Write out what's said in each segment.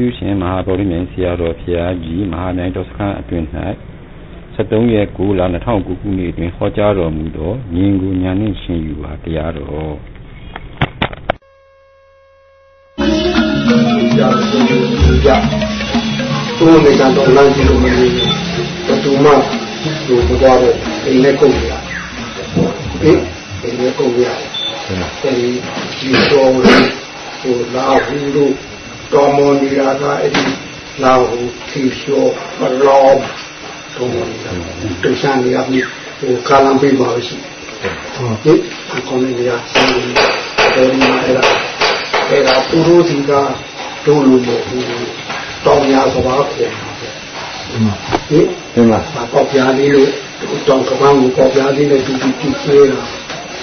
ပြုရှင်မဟာဗောဓိမြိုင်ဆရာတော်ဖျားကြီးမဟာမြိုင်တော်စခန်းအတွင်၌73ရက်9လ2009ခုနှစ်တွင်ဟောကြားတော်မူသောဉာဏ်ကိုဉာဏ်နှင့်ရှင်ယူပါတရားတော်ကြကြသူ့နေကတော့လမ်းကြည့်လို့မရဘူးတူမလူပေါ်တော့အိမ်နဲ့ကုန်ရဟင်အိမ်နဲ့ကုန်ရအဲဒီဒီတော်ဟိုလာဘူးလို့ တော်မွန်နေတာကအဲ့ဒီလာဟုဖြီလျှောမလောတော်မွန်နေတာတူရှာနေရပြီဟိုကာလံပေးပါရှိဟုတ်ကဲ့အကောင်လေးရဆောင်းတယ်တော်ဒီမှာအဲ့ဒါအဲ့ဒါသူတို့စီကတို့လူမဟုတ်ဘူးတောင်းရစဘာခေါ်တာဟင်ဒီမှာပေါက်ပြားလေးလို့တောင်းကပန်းကိုပေါက်ပြားလေးနဲ့တူတူကြည့်သေးတာ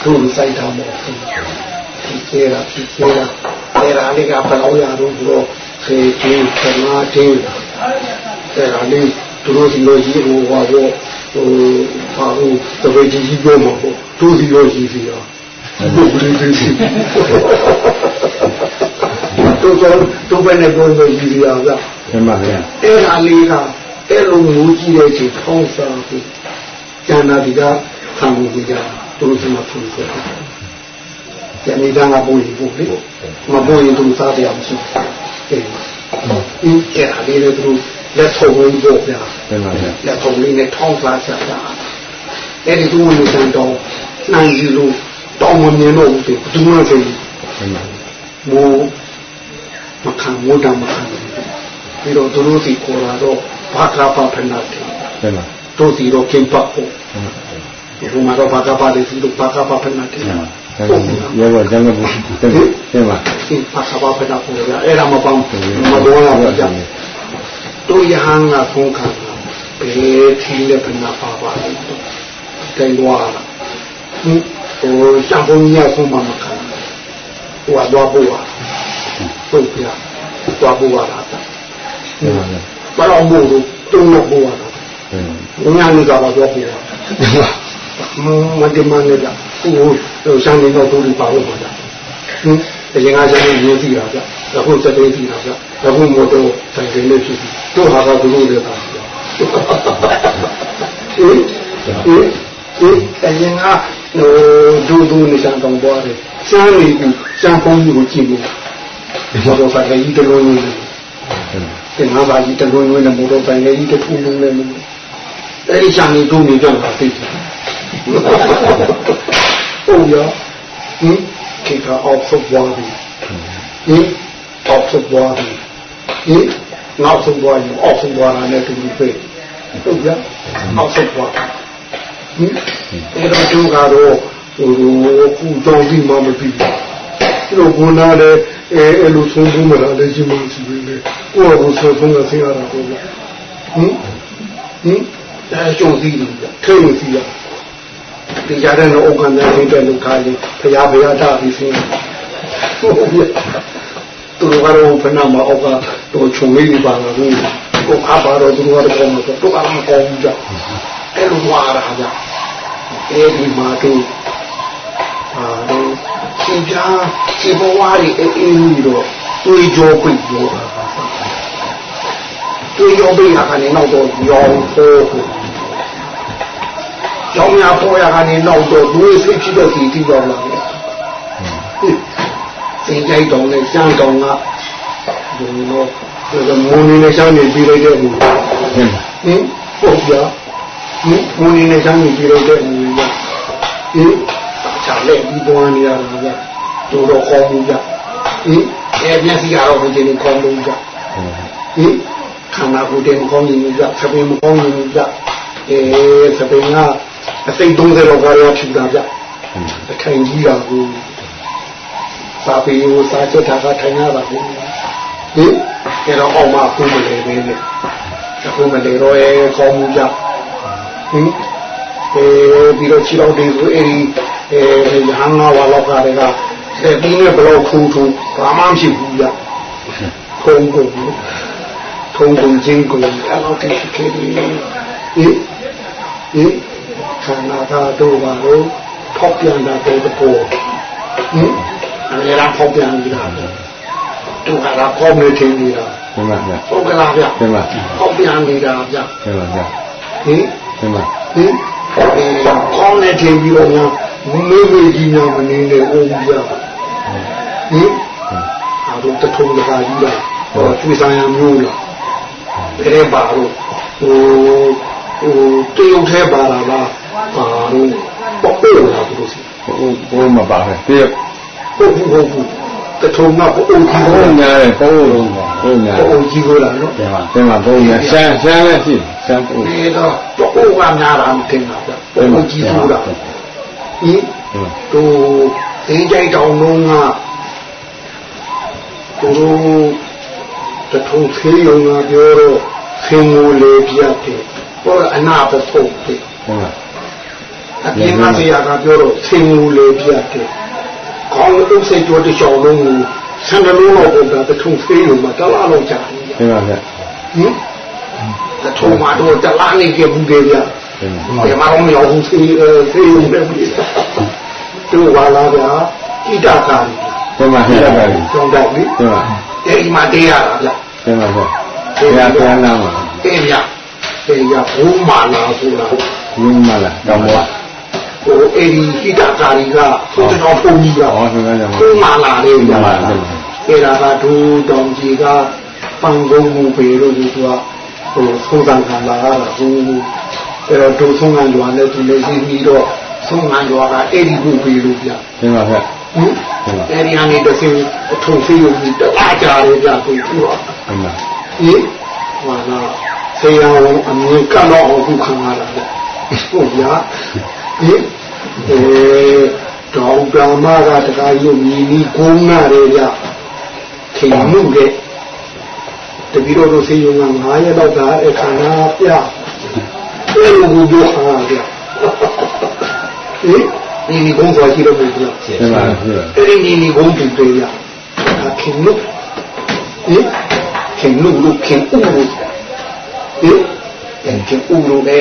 တို့လူဆိုင်တာမဟုတ်ဘူးကြည့်သေးတာကြည့်သေးတာ အဲ့ဒါလေးကဘယ်လောက်ရတော့ဆိုတော့ခေချင်းခနာချင်းအဲ့ဒါလေးသူတို့စီလို့ရှိဟိုဟာတော့ဟိုဘာလို့တပည့်ကြီးကြီးပြောမှာပေါ့သူစီလို့ရှိစီရောဘုရားကြီးစီတို့တော့တို့ပဲနဲ့ပြောလို့ရှိစီရောဗျမှန်ပါဗျာအဲ့ဒါလေးကအဲ့လိုမျိုးကြီးတဲ့ချိန်ထောင်းစားပြီးကျန်တာဒီကဆံမှုကြသူတို့စီမှာဖူးဆို ကျန်နေတာကပုံရိပ်ဖို့လေမပုံရိပ်သူစားတရားမရှိဘူးအေးအဲ့ဒါလေးလည်းသူလက်ထုံလေးပေါ့ဗျာလက်ထုံလေးနဲ့ထောင်းစားချတာအဲ့ဒီသူဝင်စံတော့နိုင်ယူလို့တောင်းမမြင်တော့ဘူးဘယ်သူမှဆိုမိုးမခံမိုးတမခံပြီးတော့သူတို့စီခေါ်လာတော့ဘာကပါဖနာတယ်တို့စီတော့ကိပတ်ဖို့ဒီမှာတော့ဘာကပါလေစီတော့ဘာကပါဖနာတယ် ရောဘောကျန်လို့တင်တင်ပါပါခဘာပဒပူရအဲ့ဒါမပေါင်းမတော်ရဘူးကြာတို့ယဟန်ကဖုန်းခံဘယ်ထင်းတဲ့ဖနာပါပါလဲတိုင်သွားဟင်ဟိုရှောင်းဘုံကြီးကဖုန်းမမခံဟိုကတော့ပို့ပါဟုတ်ပြတော့ပို့ပါလားဘာလို့မို့လို့တုံးလို့ပို့ပါလားငါလည်းကတော့ပို့ပါမဒီမနဲ့က ဟိုရှမ်းနေတော့တို့တွေပါလို့ပါကြဟင်အရင်ကရှမ်းနေရေးစီတာဗျအခုစက်သိစီတာဗျအခုမို့တော့ဆိုင်ကလေးဖြစ်ပြီတို့ဟာကသူတို့လည်းပါဗျဟင်ဟင်ဟင်အရင်ကဟိုဒူဒူနေစံတောင်ပေါ်တယ်ရှမ်းနေဘူးရှမ်းဖုံးကြီးကိုကြည့်ဘူးဒီတော့ဆိုင်ကကြီးတလုံးလုံးတင်ငါးပါးကြီးတလုံးလုံးနဲ့မို့တော့ဆိုင်ကကြီးတစ်ခုလုံးနဲ့အဲ့ဒီရှမ်းနေတို့နေကြတာသိတယ် ဟုတ်ရောဟင်ခေကအောက်ဆုတ်သွားပြီဟင်အောက်ဆုတ်သွားပြီဟင်နောက်ဆုတ်သွားရင်အောက်ဆုတ်သွားတာနဲ့တူတူပဲဟုတ်ကြအောက်ဆုတ်သွားဟင်အဲ့တော့သူကတော့ဟိုခုကြောင်းပြီးမှမပြီးဘူးလို့ဘုန်းသားလည်းအဲအဲ့လိုဆုံးဆုံးမလားလည်းရှိမှရှိပြီလေကိုယ့်ကိုဆုံးဆုံးကဆင်းရတာပေါ့ဗျဟင်ဟင်အဲကြုံစည်းလို့ထိတ်လို့စီရ ဒီကြတဲ့ဥက္ကဋ္ဌနဲ့သိတဲ့လူခါလေးဖရာဖရာတာပြီးစင်းဟုတ်ပြီသူတို့ကတော့ဘယ်နှမအောက်ကတော့ခြုံလေးပါလာလို့ကိုအားပါတော့သူတို့ကတော့မဆိုတော့အားမကောင်းဘူးကြအဲ့လိုသွားတာကြအဲ့ဒီမှာတို့အာတော့သင်ပြားဒီဘဝတွေအေးအေးတော့တွေးကြောပိတ်ပြောတာတွေးကြောပိတ်တာကနေနောက်တော့ရောင်းဖို့ ကျောင်းများပေါ်ရကနေနောက်တော့လူတွေစိတ်ဖြစ်တဲ့စီတိရောက်လာတယ်စင်ကြိုက်တော်နဲ့ရှမ်းတော်ကဒီလိုတော့မုန်းနေရှမ်းနေပြီးလိုက်တဲ့ဘူးဟင်ဟုတ်ပြဟင်မုန်းနေရှမ်းနေပြီးလိုက်တဲ့ဘူးကဟင်ချာလက်ပြီးပေါ်နေရတာကတို့တော့ခေါ်မှုကြဟင်အဲမျက်စိကတော့ဘုရင်ခေါ်မှုကြဟင်ခန္ဓာကိုယ်တည်းမကောင်းရင်ကြသပင်မကောင်းရင်ကြအဲသပင်က အစိတ်30လောက်ကားရဖြူတာဗျအထိုင်ကြီးတာကိုစာပေကိုစာချက်တာကထိုင်ရတာကိုဟင်အဲတော့အောင်မခုမလဲပဲလေအခုမလဲတော့အဲကောင်းမှုကြဟင်အဲပြီးတော့ခြေတော်တွေဆိုအဲဒီအဲရဟန်းငါးဝါလောက်ကတည်းကအဲဒီနဲ့ဘလို့ခူးထူဘာမှမရှိဘူးဗျခုံကုန်ထုံကုန်ချင်းကုန်အဲ့လိုတိရှိခဲ့တယ်ဟင်ဟင် ခန္ဓာသာတို့ပါလို့ဖောက်ပြန်တာတဲ့ပေါ်ဟင်အများအားဖောက်ပြန်နေတာတို့ကလာကောင်းနေထင်နေတာဟတင်ပါဗျာဟုတ်ကလားဗျတင်ပါဟောက်ပြန်နေတာဗျတင်ပါဗျာဟင်တင်ပါဟင်အဲကောင်းနေထင်ပြီးတော့များမမေးမေးကြီးများမနေနဲ့အိုးဗျဟင်အားတို့တထုံတခါကြီးလားဟောကျွေးဆိုင်ရမျိုးလားဘယ်ပါတော့ဟိုဟိုတရုတ်ထဲပါလာလား ပါတော့ပေါ့ပေါ့လားသူတို့စီဘိုးဘိုးမပါပဲတည့်ဟုတ်ဘူးဟုတ်ဘူးတထုံကပေါ့အိုကြီးဘိုးကိုများတယ်ဘိုးဘိုးများပေါ့အိုကြီးကိုလားနော်တင်ပါတင်ပါဘိုးများရှမ်းရှမ်းလည်းရှိရှမ်းဘိုးဒီတော့ပေါ့အိုကများတာမတင်တာဗျပေါ့အိုကြီးကိုလားဟင်သူအင်းကြိုက်တောင်လုံးကသူတို့တထုံဖေးရုံကပြောတော့ဖင်ကိုလေပြတ်တယ်ဟောအနာပဖို့တယ်ဟုတ်လား အပြင်ကဆရာကပြောတော့ဖင်ကိုလေပြတ်တယ်ခေါင်းလုံးစိတ်ကြောတစ်ချောင်းလုံးကိုဆန္ဒလုံးတော့ပုံတာတထုံဖေးရုံမှာတလားလောက်ကြာတယ်တင်ပါဗျာဟင်တထုံမှာတော့တလားနေပြဘူးတယ်ဗျာတင်ပါဘယ်မှာတော့မရောက်ဘူးဖေးဖေးရုံပဲဘူးသူကလာဗျာဣဒကာရီတင်ပါဟုတ်ပါပြီကျောင်းတက်ပြီတင်ပါအဲ့ဒီမှာတေးရတာဗျတင်ပါဗျာတရားပြန်လာမှာတေးရတေးရဘုမာလာဆိုတာဘုန်းမလားတောင်းပါ ဟိုအဲ့ဒီဟိတကာရီကသူတော်ဘုံကြီးကဟောဆိုကြမှာဘုမာလာလေးဗျမှန်ပါဗျာအဲ့ဒါကဒူတောင်ကြီးကပန်ကုန်းမူပေလို့သူကဟိုသုံးဆန်ခံလာရတာဟိုအဲ့တော့ဒူဆုံးကန်ရွာနဲ့သူလည်းရှိပြီးတော့ဆုံးကန်ရွာကအဲ့ဒီဘုပေလို့ဗျတင်ပါဗျာဟင်အဲ့ဒီအနေနဲ့သိအထုံဖေးရုံကြီးတအားကြတယ်ဗျကိုသူကတင်ပါဟင်ဟာလာဆေးရောအမြင်ကတော့အောင်ခုခံရတာလေဟုတ်ဗျာ ဟင်အဲဒေါက်တာမကတခါယူမြည်နီးကုန်းနာတယ်ဗျခင်မှုတဲ့တပီတော့တို့ဆေးရုံက9ရက်တော့ကအခါနာပြအဲ့လိုကိုပြောခါဗျာဟင်ဒီဒီကုန်းသွားကြည့်တော့ဘူးဗျာတင်ပါဗျာအဲ့ဒီနီနီကုန်းတူတယ်ဗျာခင်မှုဟင်ခင်မှုလို့ခင်ဥလို့ဟင် ခင်ခင်ဥလို့ပဲ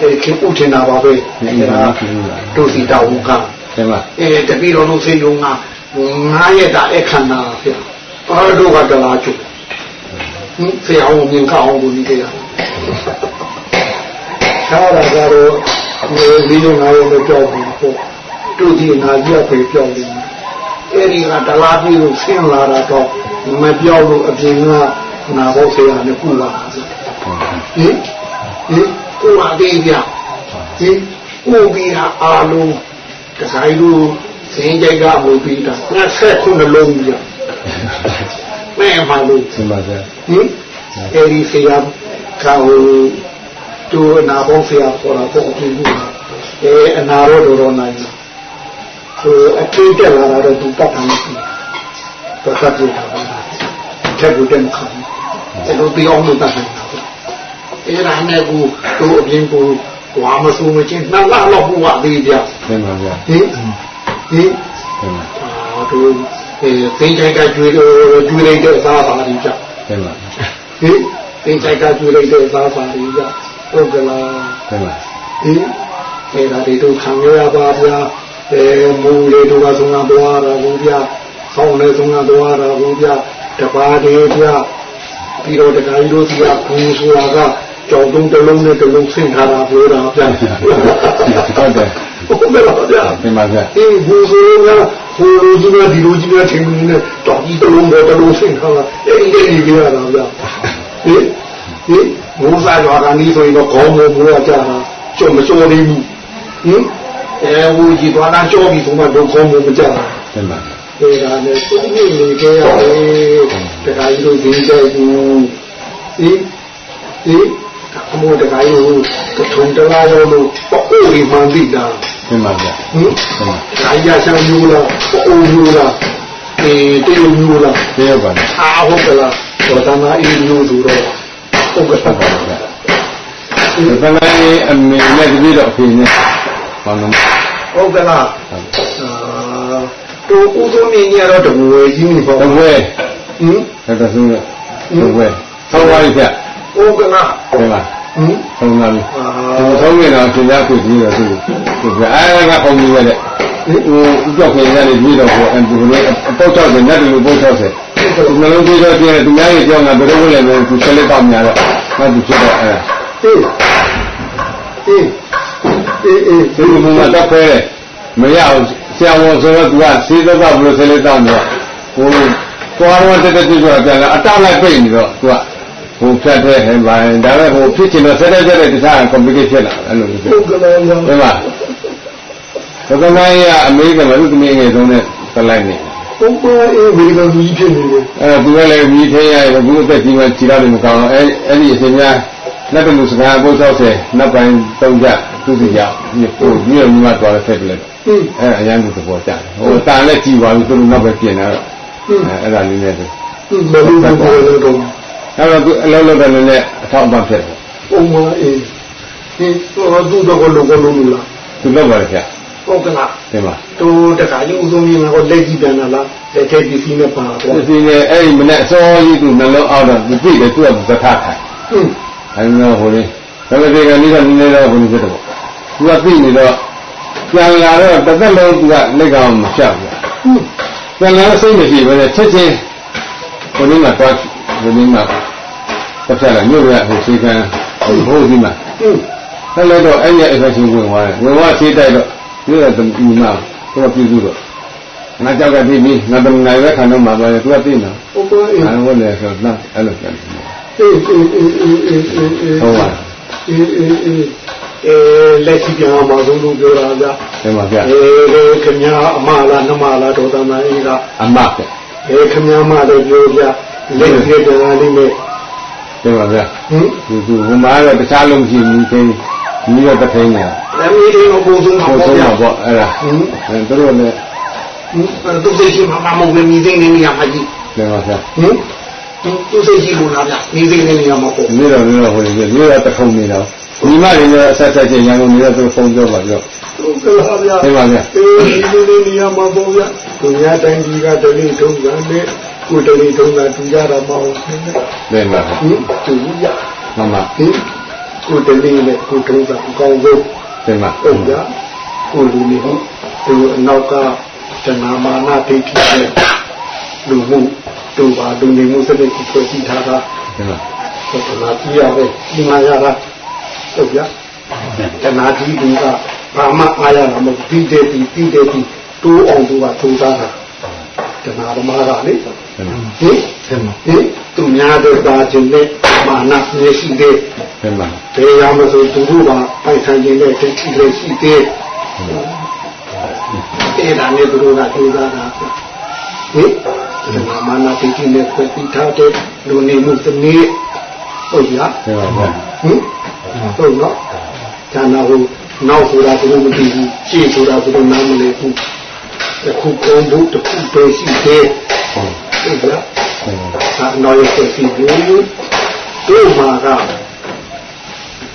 အဲ့ခင်ဥထင်တာပါပဲအဲ့ဒါတို့စီတောင်းကတင်ပါအဲတပည့်တော်တို့ဆေးရုံက9ရက်တာအခန္ဓာဗျာဘာတို့ကတလားချုပ်ဟင်ဆရာအောင်မြင်ခအောင်လို့ဒီတရားသာရကတော့ဒီလိုငါရောမကြောက်ဘူးပေါ့တို့ဒီငါကြီးအဖေကြောက်နေအဲ့ဒီကတလားပြီးလို့ဆင်းလာတာတော့မပြောက်လို့အပြင်ကနာဖို့ဆရာနဲ့ပူလာ ဟင်ဟင်ကိုယ်အသေးပြဟင်ကိုပြီးတာအာလုံးတဆိုင်လို့စင်းကြိုက်ကမူပြီးတာ29လုံးပြမဲမှလို့တင်ပါဗျာဟင်အဲဒီဆရာကဟိုသူအနာဘောဆရာပေါ်တာပေါ့ဒီကူအဲအနာရောတော်တော်နိုင်တယ်ဟိုအထိတ်တက်လာတော့သူတတ်တယ်မရှိတော့တတ်ပြတာပါထက်ဘူးတဲ့ခါအဲလိုပြောင်းလို့တတ်တယ် အဲဒါနဲ့ကူသူအပြင်ကူဝါမဆူမချင်းနှစ်လလောက်ဘုရားသေးကြတင်ပါဗျာဟင်ဟင်တင်ပါအာသူအဲသိချိုက်ကကျွေးကျွေးလိုက်တဲ့စားပါလိမ့်ကြတင်ပါဟင်သင်္ချိုက်ကကျွေးလိုက်တဲ့စားပါလိမ့်ကြဟုတ်ကလားတင်ပါဟင်အဲဒါတွေတို့ခံရပါဗျာအဲမူလေးတို့ကသုံးကသွားတာဘူးဗျာဆောင်းလေးသုံးကသွားတာဘူးဗျာတပါးတွေဗျာပြီးတော့တခါကြီးတို့ဒီကဘူးဆိုတာက ကြောင်တုံးတစ်လုံးနဲ့တစ်လုံးဆင့်ထားတာပြောတာဗျာဟုတ်တယ်ဟုတ်ကဲ့ပါဗျာတင်ပါဗျာအေးဘူးဆိုရင်ကဟိုလိုကြီးကဒီလိုကြီးကထင်နေတယ်တော်ကြီးတစ်လုံးပေါ်တစ်လုံးဆင့်ထားတာအဲ့ဒီအဲ့ဒီကြရတာဗျာဟင်ဟင်ဘုရားရွာကနေဆိုရင်တော့ခေါင်းပေါ်ဘုရားကြာတာကျုံမကျိုးသေးဘူးဟင်အဲဟိုကြီးသွားတာကြောပြီဆိုမှတော့ခေါင်းပေါ်မကြာတာတင်ပါအဲဒါနဲ့သုံးနေနေကြရတယ်တခါကြီးတို့ဒီကြိုက်ဘူးဟင်ဟင် အမိုးတခါကြီးဟိုထုံတလားရောလို့ပေါ့အိုးကြီးမှန်ပြီလားတင်ပါဗျာဟင်တင်ပါ။ဒါရချမ်းမျိုးလား။အိုးမျိုးလား။အေးတေးမျိုးလားပြေပါဗျာ။အာဟုတ်ကလား။သောတနာအေးမျိုးဆိုတော့ဟုတ်ကဲ့ဟုတ်ပါဗျာဒီပလိုင်းအမေနဲ့တပည့်တော်အဖေနဲ့ဘာလို့။ဟုတ်ကဲ့လား။အာတို့ဦးဆုံးမြင်ရတော့တဘူဝဲကြီးနေပေါ့တပွဲ။ဟင်ဆက်တဆူးနဲ့တပွဲဆောင်းပါလိဗျာဟုတ်ကဲ့လားတင်ပါ။ ဟင်ဆောင်းပါလိအာဒီဆောင်းနေတော့သင်ကြားခုကြီးတော့သူသူကအဲကခုံကြီးပဲတဲ့ဟိုဥပ္ပခေရတယ်ပြီးတော့ဟိုအန်တူလို့အပေါက်ချောက်တယ်ညတ်တယ်လို့ပေါက်ချောက်တယ်နှလုံးသွေးတော့ကျသူများရဲ့ကြောင်းကဘယ်လိုလဲလဲသူဆက်လက်တော့များတော့ငါသူဖြစ်တော့အဲ့ဒါအေးအေးအေးအေးဒီလိုမှတော့ခဲမရအောင်ဆရာဝန်ဆိုတော့သူကစေးတော့ဘယ်လိုဆက်လက်တော့များဟိုသွားတော့တက်တက်ကြွကြွပြန်လာအတောက်လိုက်ပြိနေတော့သူက ဟိုဖြတ်တဲ့ဟဲ့ဘာဒါပဲဟိုဖြစ်ချင်တော့ဆက်တက်တဲ့တခြား complication ဖြစ်လာအဲ့လိုမျိုးဟုတ်ကဲ့ဟုတ်ပါဘဂမယအမေရိကန်မှာသူသမီးငယ်ဆုံးနဲ့ကလိုက်နေပုံပေါ်အေးအမေရိကန်လူကြီးဖြစ်နေတယ်အဲသူကလည်းမြည်ထင်းရရဲ့ဘူးအသက်ကြီးမှခြေတော်တွေမကောင်းအဲအဲ့ဒီအချိန်များလက်တလူစကားပို့60နောက်ပိုင်းသုံးကြသူစီရောက်ဟိုပြီးတော့မြမသွားတဲ့ဖက်တယ်အဲအရန်သူသဘောကျတယ်ဟိုတာလည်းကြည်ပါပြီသူတို့နောက်ပဲပြင်လာတော့အဲအဲ့ဒါလေးနဲ့သူမလို့ဘူးတော့ အဲ့တော့သူအလုံးလုံးတယ်လည်းအထောက်အပံ့ဖြစ်တယ်ပုံပေါ်အေးဒီတော့သူတော့လုံးလုံးလုံးလားသူလောက်ပါလေခင်ဗျဟုတ်ကလားတင်ပါတူတခါကြီးဦးဆုံးကြီးကတော့လက်ကြည့်ပြန်လာလားလက်ထဲပစ္စည်းနဲ့ပါတော့ပစ္စည်းနဲ့အဲ့ဒီမနဲ့အစောကြီးသူနှလုံးအောက်တော့သူပြည့်တယ်သူကသထခိုင်ဟင်းအဲ့တော့ဟိုလေဒါပေမဲ့ဒီကနေ့ကနည်းနည်းတော့ဘုန်းကြီးဖြစ်တော့သူကပြည့်နေတော့ပြန်လာတော့တစ်သက်လုံးသူကလက်ကောင်မဖြတ်ဘူးဟင်းပြန်လာစိတ်မရှိပဲချက်ချင်းဘုန်းကြီးမှာတော့ ဘုန်းကြီးမှာတစ်ဖက်လာမြို့ရဟိုစေကံဟိုဘိုးကြီးမှာဟင်းဆက်လိုက်တော့အဲ့ရအဲ့ဖက်ချင်းဝင်သွားတယ်ဝင်သွားသေးတိုက်တော့ဒီကတမီမတော့ပြည်သူတော့ငါကြောက်ကပြီးပြီငါတမနိုင်ပဲခံတော့မှာပဲသူကသိနော်ဟုတ်ပါရဲ့အဲ့လိုလေဆိုတော့အဲ့လိုပြန်အေးအေးအေးအေးအေးအေးဟုတ်ပါအေးအေးအေးအဲလက်ရှိပြန်မှာဆုံးလို့ပြောတာဗျာဒီမှာဗျာအဲခင်ဗျာအမလားနှမလားဒေါသမအေးကအမပဲအဲခင်ဗျာမလည်းပြောဗျာ လက်ရှိပြန်လာလိမ့်မယ်ဒီမှာဗျာဟင်ဒီဟိုမှာတော့တခြားလုံးရှိဘူးခင်ဒီတော့တထိုင်းနေတာအမေတွေအပုံဆုံးမှာပေါ့ဗျာပေါ့အဲ့ဒါဟင်းအဲတို့လည်းသူစိတ်ရှိမှာမဟုတ်ဘူးမြည်သိနေနေရမှာကြီးတယ်ပါဗျာဟင်သူစိတ်ရှိလို့လားဗျာမြည်သိနေနေရမှာပေါ့နေတော့နေတော့ဟိုလေနေတော့တထုံနေတော့ဒီမတွေလည်းအဆက်ဆက်ချင်းရန်ကုန်နေတော့သူဖုန်းပြောပါပြောဟုတ်ကဲ့ပါဗျာဟုတ်ပါဗျာအေးဒီလိုနေရမှာပေါ့ဗျာသူများတိုင်းကြီးကတလေးထုံးကလည်း ကိုတလေးထုံးကတူကြတာမဟုတ်ဘူးတယ်ပါဟင်တူရမှန်ပါဟင်ကိုတလေးနဲ့ကိုထုံးကအကောင်းဆုံးတယ်ပါဟုတ်ဗျာကိုလူနေဟုတ်သူအနောက်ကတဏမာနဒိဋ္ဌိနဲ့လူမှုတူပါလူနေမှုစနစ်ကိုဖွဲ့စည်းထားတာတယ်ပါတဏှာကြီးရပဲဒီမှာရတာဟုတ်ဗျာတဏှာကြီးကဘာမှအားရမှာမဟုတ်ပြီးတဲ့ပြီးပြီးတဲ့ပြီးတိုးအောင်သူကထူသားတာတဏှာဓမ္မကလေ ဟင်ဟင်သူများတို့ပါခြင်းနဲ့မာနမျက်ရှိသေးတယ်မှာဘယ်ရမဆိုသူတို့ကပိုက်ဆိုင်ခြင်းနဲ့တတိလည်းရှိသေးအဲ့ဒါနဲ့သူတို့ကထူသားတာဟင်ဒီမှာမာနတိတိနဲ့ဖွဲ့ပြီးထားတဲ့လူနေမှုစနစ်ဟုတ်ရဟင်ဟုတ်နော်ဌာနဟိုနောက်ဆိုတာသူတို့မသိဘူးရှေ့ဆိုတာသူတို့နားမလည်ဘူးအခုကောင်းဖို့တခုပဲရှိသေးဟုတ် ကဲ့အာနော်ရဖြစ်ပြီးတို့မှာက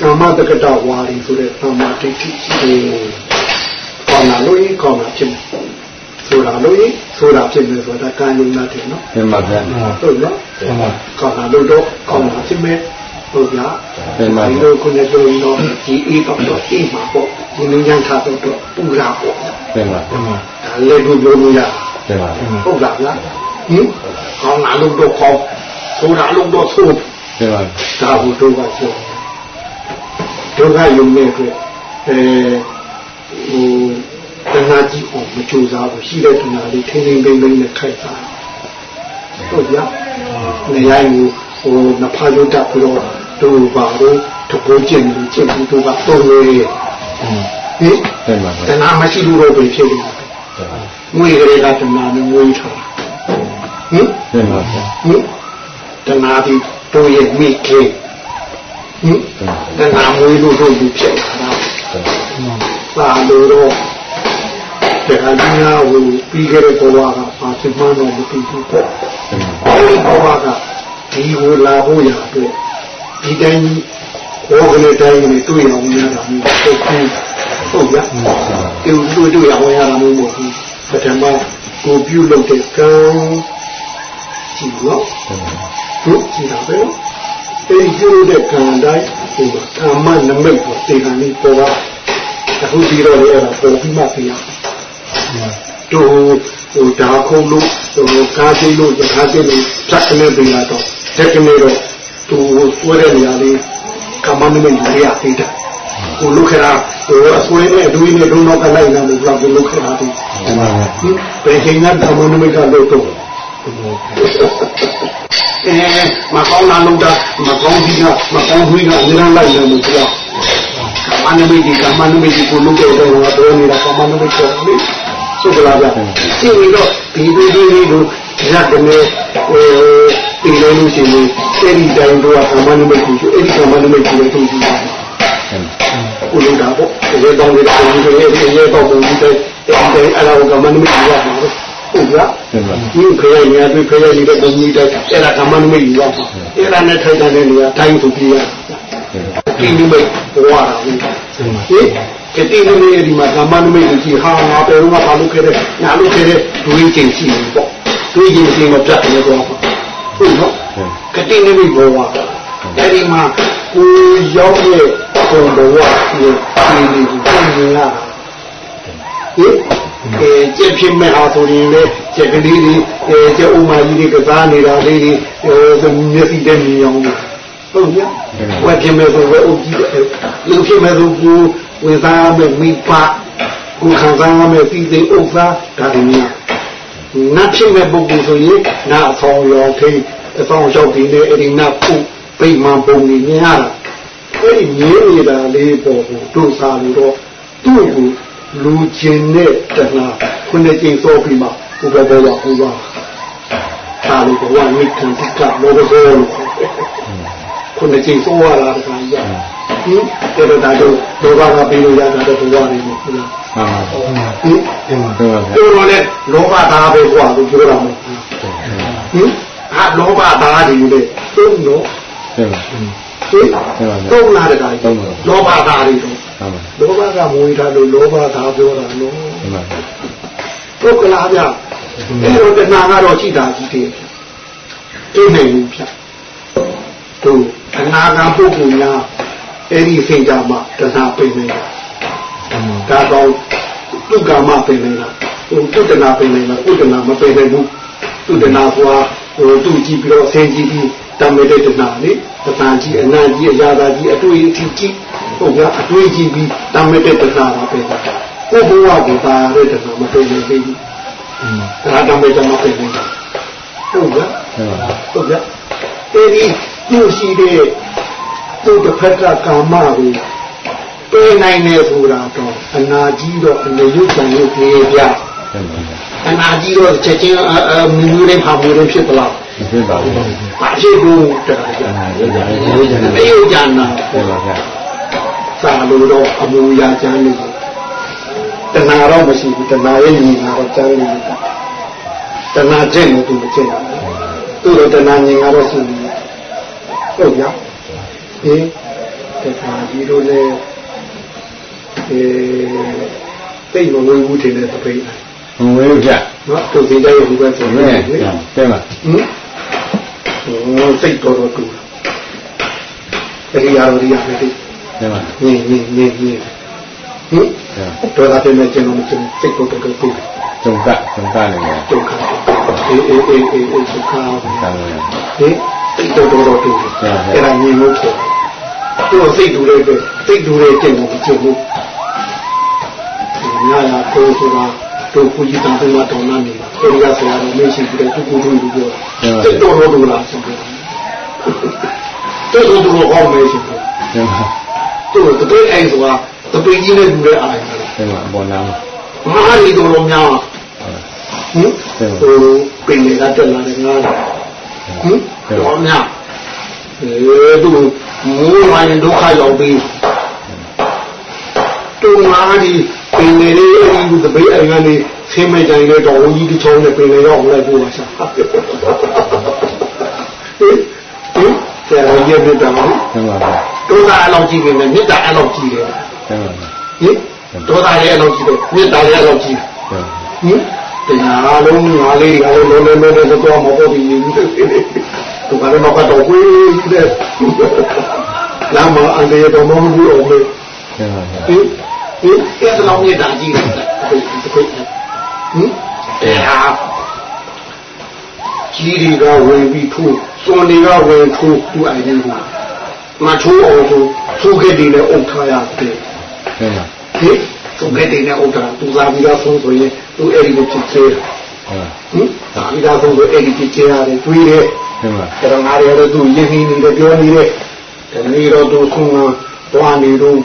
ဓမ္မတက္ကတဝါရီဆိုတဲ့ဓမ္မဒိဋ္ဌိရှိတယ်။ကောင်းလာလို့ကောင်းလာဖြစ်မယ်။ဆိုတာလို့ဆိုတာဖြစ်မယ်ဆိုတာကာယုံနာတယ်နော်။မှန်ပါဗျာ။ဟုတ်နော်။ကောင်းလာလို့တော့ကောင်းလာဖြစ်မယ်။ဟုတ်ကြ။မှန်ပါ။ဒီလိုကိုလည်းပြောရင်တော့ဒီအေးတော့တော့အေးမှာပေါ့။ဒီလိုညံထားတော့ပူရာပေါ့။မှန်ပါ။ဒါလည်းတို့ပြောလို့ရ။မှန်ပါ။ဟုတ်လားဗျာ။ ဟင်ကောင်းလာလို့တော့ကောင်းဆိုတာလို့တော့ဆိုမှန်ပါ။ဒါဟုတို့ကပြောဒုက္ခယုံတဲ့အတွက်အဲဟိုတဏှာကြီးအောင်မကြိုးစားဘူးရှိတဲ့တဏှာလေးထင်းထင်းပင်းပင်းနဲ့ခိုက်စားဟုတ်ကြနေရာကိုဟိုနဖားရုတ်တက်ပြီးတော့တို့ပါတော့တပိုးကျင်လို့ကျင်ပြီးတို့ကတော့လေဟင်တဏှာမရှိလို့တော့ဖြစ်နေတယ်ငွေကလေးကတဏှာနဲ့ငွေထား ဟင်ဟင်တဏှာဒီတို့ရဲ့မိခေဟင်တဏှာမွေးလို့တို့လူဖြစ်တာသာလို့တော့တရားကြီးများကိုပြီးခဲ့တဲ့ဘဝကပါချင်မှန်းတော့မသိဘူးပေါ့အဲဒီဘဝကဒီကိုလာဖို့ရအတွက်ဒီတိုင်းဘောကလေးတိုင်းနဲ့တွေ့အောင်ရတာမျိုးဟုတ်ဘူးဟုတ်ရဒီတွေ့တွေ့အောင်ရတာမျိုးမဟုတ်ဘူးပထမကိုပြုလုပ်တဲ့ကံ ကြည့်နော်ဟုတ်ကြည့်တာပဲအဲဒီကျိုးတဲ့ကံတိုင်းဒီကာမနမိတ်ကိုသေခံပြီးပေါ်တာအခုပြီးတော့လည်းအဲ့ဒါပေါ်ပြီးမှသိရတို့ဟိုဓာခုံလို့ဟိုကားသိလို့ရထားသိလို့ဖြတ်ကနေပြင်လာတော့တက်ကနေတော့သူဆွဲတဲ့နေရာလေးကမ္မမင်းကြီးရသေးတယ်ကိုလုခရာဟိုအဆွေနဲ့အတူနဲ့ဒုံတော့ကလိုက်နေလို့ပြောလုခရာဒီဘယ်ချိန်ကကမ္မမင်းကလို့တော့ အဲမကောင်းလာလို့တာမကောင်းကြီးကမကောင်းကြီးကလမ်းလိုက်နေလို့ပြောကမ္မနမိတ်ဒီကမ္မနမိတ်ကိုလုတဲ့တော့တော့နေတာကမ္မနမိတ်ကိုလေဆိုကြလားဗျရှင်းပြီးတော့ဒီဒီဒီလေးကိုရက်ကနေဟိုပြင်လို့ရှိရင်အဲ့ဒီတိုင်းတော့ကမ္မနမိတ်ကိုအဲ့ဒီကမ္မနမိတ်ကိုသိကြည့်ပါကိုလုံးတာပေါ့ရေတောင်းလေးကိုဒီရေရေတော့ပုံကြီးတဲ့အဲ့ဒီအဲ့ဒါကမ္မနမိတ်ကိုရမှာ ဟုတ်လားဒီခရိုင်နေရာတွေခရိုင်နေတဲ့ပုံကြီးတဲ့အဲ့ဒါကမ္မနမိတ်ကိုရမှာအဲ့ဒါနဲ့ထိုက်တဲ့နေရာတိုင်းသူပြရဒီနမိတ်ဘဝတာဟုတ်ဟင်ကတိနမိတ်ဒီမှာကမ္မနမိတ်ကြီးဟာငါပဲတော့ဘာလို့ခဲ့တဲ့ညာလို့ခဲ့တဲ့ဒွေးကျင်ရှိနေပေါ့ဒွေးကျင်ရှိမပြတ်နေတော့ဟုတ်နော်ကတိနမိတ်ဘဝအဲ့ဒီမှာကိုရောက်တဲ့ပုံဘဝကိုဒီဒီကိုပြင်ရတာဟင် အဲကျက်ဖြစ်မဲ့ဟာဆိုရင်လေကျက်ကလေးတွေအဲကျက်ဥမာကြီးတွေကစားနေတာလေးတွေအဲမျက်စိတည်းမြင်အောင်ဟုတ်ကြဝက်ဖြစ်မဲ့ဆိုဝက်အုပ်ကြီးလူဖြစ်မဲ့ဆိုကိုဝင်စားမဲ့မိဖကိုခံစားမဲ့ပြည်သိဥစ္စာဒါတွေများနတ်ဖြစ်မဲ့ပုဂ္ဂိုလ်ဆိုရင်နာအဆောင်ရောထိအဆောင်ရောက်ပြီးနေအဲ့ဒီနတ်ပုပိမှန်ပုံနေမြင်ရတာအဲ့ဒီမြင်နေတာလေးပေါ်ကိုတို့စားလို့တော့သူ့ကို လူချင်းနဲ့တဏှာခုနှစ်ကျင်းစောပြီးမှဘုရားတော်ကဟောပါဒါလေးကဝိမိခံတိကလောဘဇောလို့ခုနှစ်ကျင်းစောရတာကကြီးဟင်အဲ့ဒါတော့ဒေါဘကပြီးလို့ရတာတော့ဘုရားနေလို့ဟုတ်လားဟင်တော်တော်နဲ့လောဘသားပဲကွာလို့ပြောတာမဟုတ်ဟင်အာလောဘသားတွေလေသုံးတော့ဟင်သုံးလာတဲ့ကောင်လောဘသားတွေတော့ လောဘကမွေးထားလို့လောဘသားပြောတာနော်ပုဂ္ဂလာပြအဲ့တော့တဏှာကတော့ရှိတာကြီးတယ်သိနေဘူးဖြတ်တို့အနာဂတ်ပုဂ္ဂိုလ်များအဲ့ဒီစိတ်ဓာတ်မှတဏှာပိနေတာဒါတော့သူကမှပိနေတာဟိုတုတနာပိနေတာဥဒနာမပိနေဘူးတုတနာကွာဟိုသူကြည့်ပြီးတော့ဆင်းကြည့်ပြီး တမ်းမဲ့တဲ့တဏှာလေတဏှာကြီးအနံ့ကြီးအရာသာကြီးအတွေ့အထိကြီးဟုတ်ကဲ့အတွေ့ကြည့်ပြီးတမ်းမဲ့တဲ့တဏှာပါပဲကိုဘဝကိုပါတဲ့တဏှာမပိနေသေးဘူးဒါတမ်းမဲ့တမပိနေတာဟုတ်ကဲ့ဟုတ်ကဲ့အဲဒီသူရှိတဲ့သူ့တစ်ဖက်ကကာမကိုပေးနိုင်တယ်ဆိုတာတော့အနာကြီးတော့အနေရုပ်ဆံရုပ်ကြီးပြအနာကြီးတော့ချက်ချင်းမြူးလေးဖာမှုလေးဖြစ်သလားမ ဖြစ်ပါဘူး။ဘာဖြစ်လို့တရားကြ။ရုပ်ကြ။ရုပ်ကြ။မေယုကြနာ။ဟုတ်ပါဗျာ။သာလို့တော့အမူအရာကျမ်းလို့တဏှာတော့မရှိဘူးတဏှာရဲ့ညီနာတော့ကျမ်းလို့တဏှာကျင့်လို့သူမကျင့်ဘူး။သူ့လိုတဏှာညီနာတော့ရှိဘူး။ဟုတ်ကြ။အေးတခါဒီလိုလေအဲတိတ်မဝေးဘူးထင်တယ်တပိတ်မဝေးဘူးဗျနော်သူစီတဲ့ဟိုပဲဆိုနေတယ်တဲ့ပါဟင် ဟိုစိတ်တော်တော်တူတယ်တရားတော်ရမယ်တိတဲ့ပါနင်းနင်းနင်းနင်းဟင်တော်တာပြင်မဲ့ကျင်လို့စိတ်တော်တော်တူတယ်ကြုံကကြုံကနေတယ်ကြုံကအေးအေးအေးအေးကြုံကဟင်စိတ်တော်တော်တူတယ်အဲ့ဒါညီလို့ဆိုသူ့စိတ်တူတဲ့စိတ်တူတဲ့ကျင့်ကိုကျင့်ဖို့ညာလာကိုဆိုတာ တို့ကိုကြီးတန်ဖိုးမတော်နာနေတာအဲဒီကဆရာတော်မရှိပြီးတော့သူကိုတို့လူပြောစိတ်တော်တော်တူလားဆိုတော့တော်တော်တူဟောမယ်ဆိုတော့တို့တပိတ်အိုင်ဆိုတာတပိတ်ကြီးနဲ့လူတဲ့အာရုံလားဟုတ်ပါဘောနာမဟာရီတော်တော်များဟင်ဟိုပင်တွေကတက်လာတယ်ငါဟင်တော်များအဲသူမိုးဝိုင်းဒုက္ခရောက်ပြီးတူငါဒီ ပင်လေလေးအဲဒီတပိတ်အိမ်ကနေဆင်းမဲ့ကြိုင်တဲ့တော်ဝကြီးတစ်ချောင်းနဲ့ပင်လေရောက်လိုက်ပို့ပါရှာဟင်ဟင်ဆရာကြီးပြတာနော်ဟုတ်ပါဘူးဒေါသအလောက်ကြီးနေတယ်မေတ္တာအလောက်ကြီးတယ်ဟုတ်ပါဘူးဟင်ဒေါသရဲ့အလောက်ကြီးတယ်မေတ္တာရဲ့အလောက်ကြီးဟင်တရားလုံးငါလေးအလုံးလုံးလုံးလုံးတော့မဟုတ်ဘူးသူကလည်းတော့တော့ခွေးတဲ့လမ်းမအန်တဲ့တော့မဟုတ်ဘူးအောင်လေဟင် ဟင်အဲ့ဒါလောက်မြတ်တာကြီးတယ်ဟင်အဲဟာကြီးတွေကဝင်ပြီးထိုးစွန်တွေကဝင်ထိုးသူ့အိုင်လေးကိုမထိုးအောင်ဆိုထိုးခဲ့တယ်လည်းအုပ်ထားရတယ်ဟုတ်ပါဟင်ထိုးခဲ့တယ်လည်းအုပ်ထားသူစားပြီးတော့ဆုံးဆိုရင်သူအဲ့ဒီကိုဖြစ်သေးတယ်ဟင်သာပြီးတော့ဆုံးဆိုအဲ့ဒီဖြစ်ချရတယ်တွေးတယ်ဟုတ်ပါအဲ့တော့ငါတွေလည်းသူရင်းနှီးနေတယ်ပြောနေတယ်ဒီနေ့တော့သူဆုံးကတွားနေတော့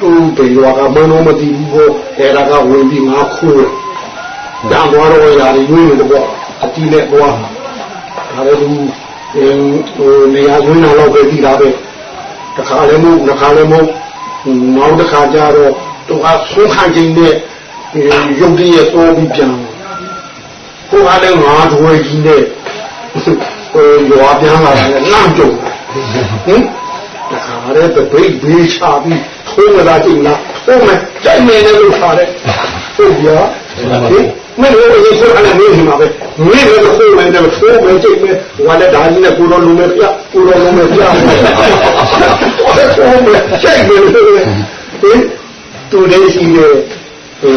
သူ့တေရွာကမလုံးမသိဘူးဘောအဲ့ဒါကဝင်ပြီးငါခိုးတယ်တန်သွားတော့ရာတွေရွေးနေတယ်ပေါ့အတီးနဲ့သွားဒါလည်းသူဟိုနေရာဝင်လာတော့ပဲပြီးတာပဲတခါလည်းမဟုတ်တခါလည်းမဟုတ်နောက်တစ်ခါကျတော့သူကဆုံးခံခြင်းနဲ့ရုပ်တရက်သွားပြီးပြန်ဟိုကလည်းငါးတွေကြီးနဲ့ဟိုရွာပြန်လာတယ်လမ်းကြုံဟင် တခါလည်းတပိတ်ဘေးချပြီးထိုးမလားကြည့်လားထိုးမယ်ကြိုက်နေတယ်လို့ခါတယ်ဟုတ်ပြဟင်မင်းတို့ရေဆိုအဲ့လိုနေမှာပဲမင်းတို့ခိုးမယ်တော့ထိုးမယ်ကြိတ်မယ်ဝါလက်ဒါကြီးနဲ့ကိုတော်လုံးမယ်ပြကိုတော်လုံးမယ်ပြထိုးမယ်ကြိတ်မယ်ဟင်သူတည်းရှိတဲ့ဟို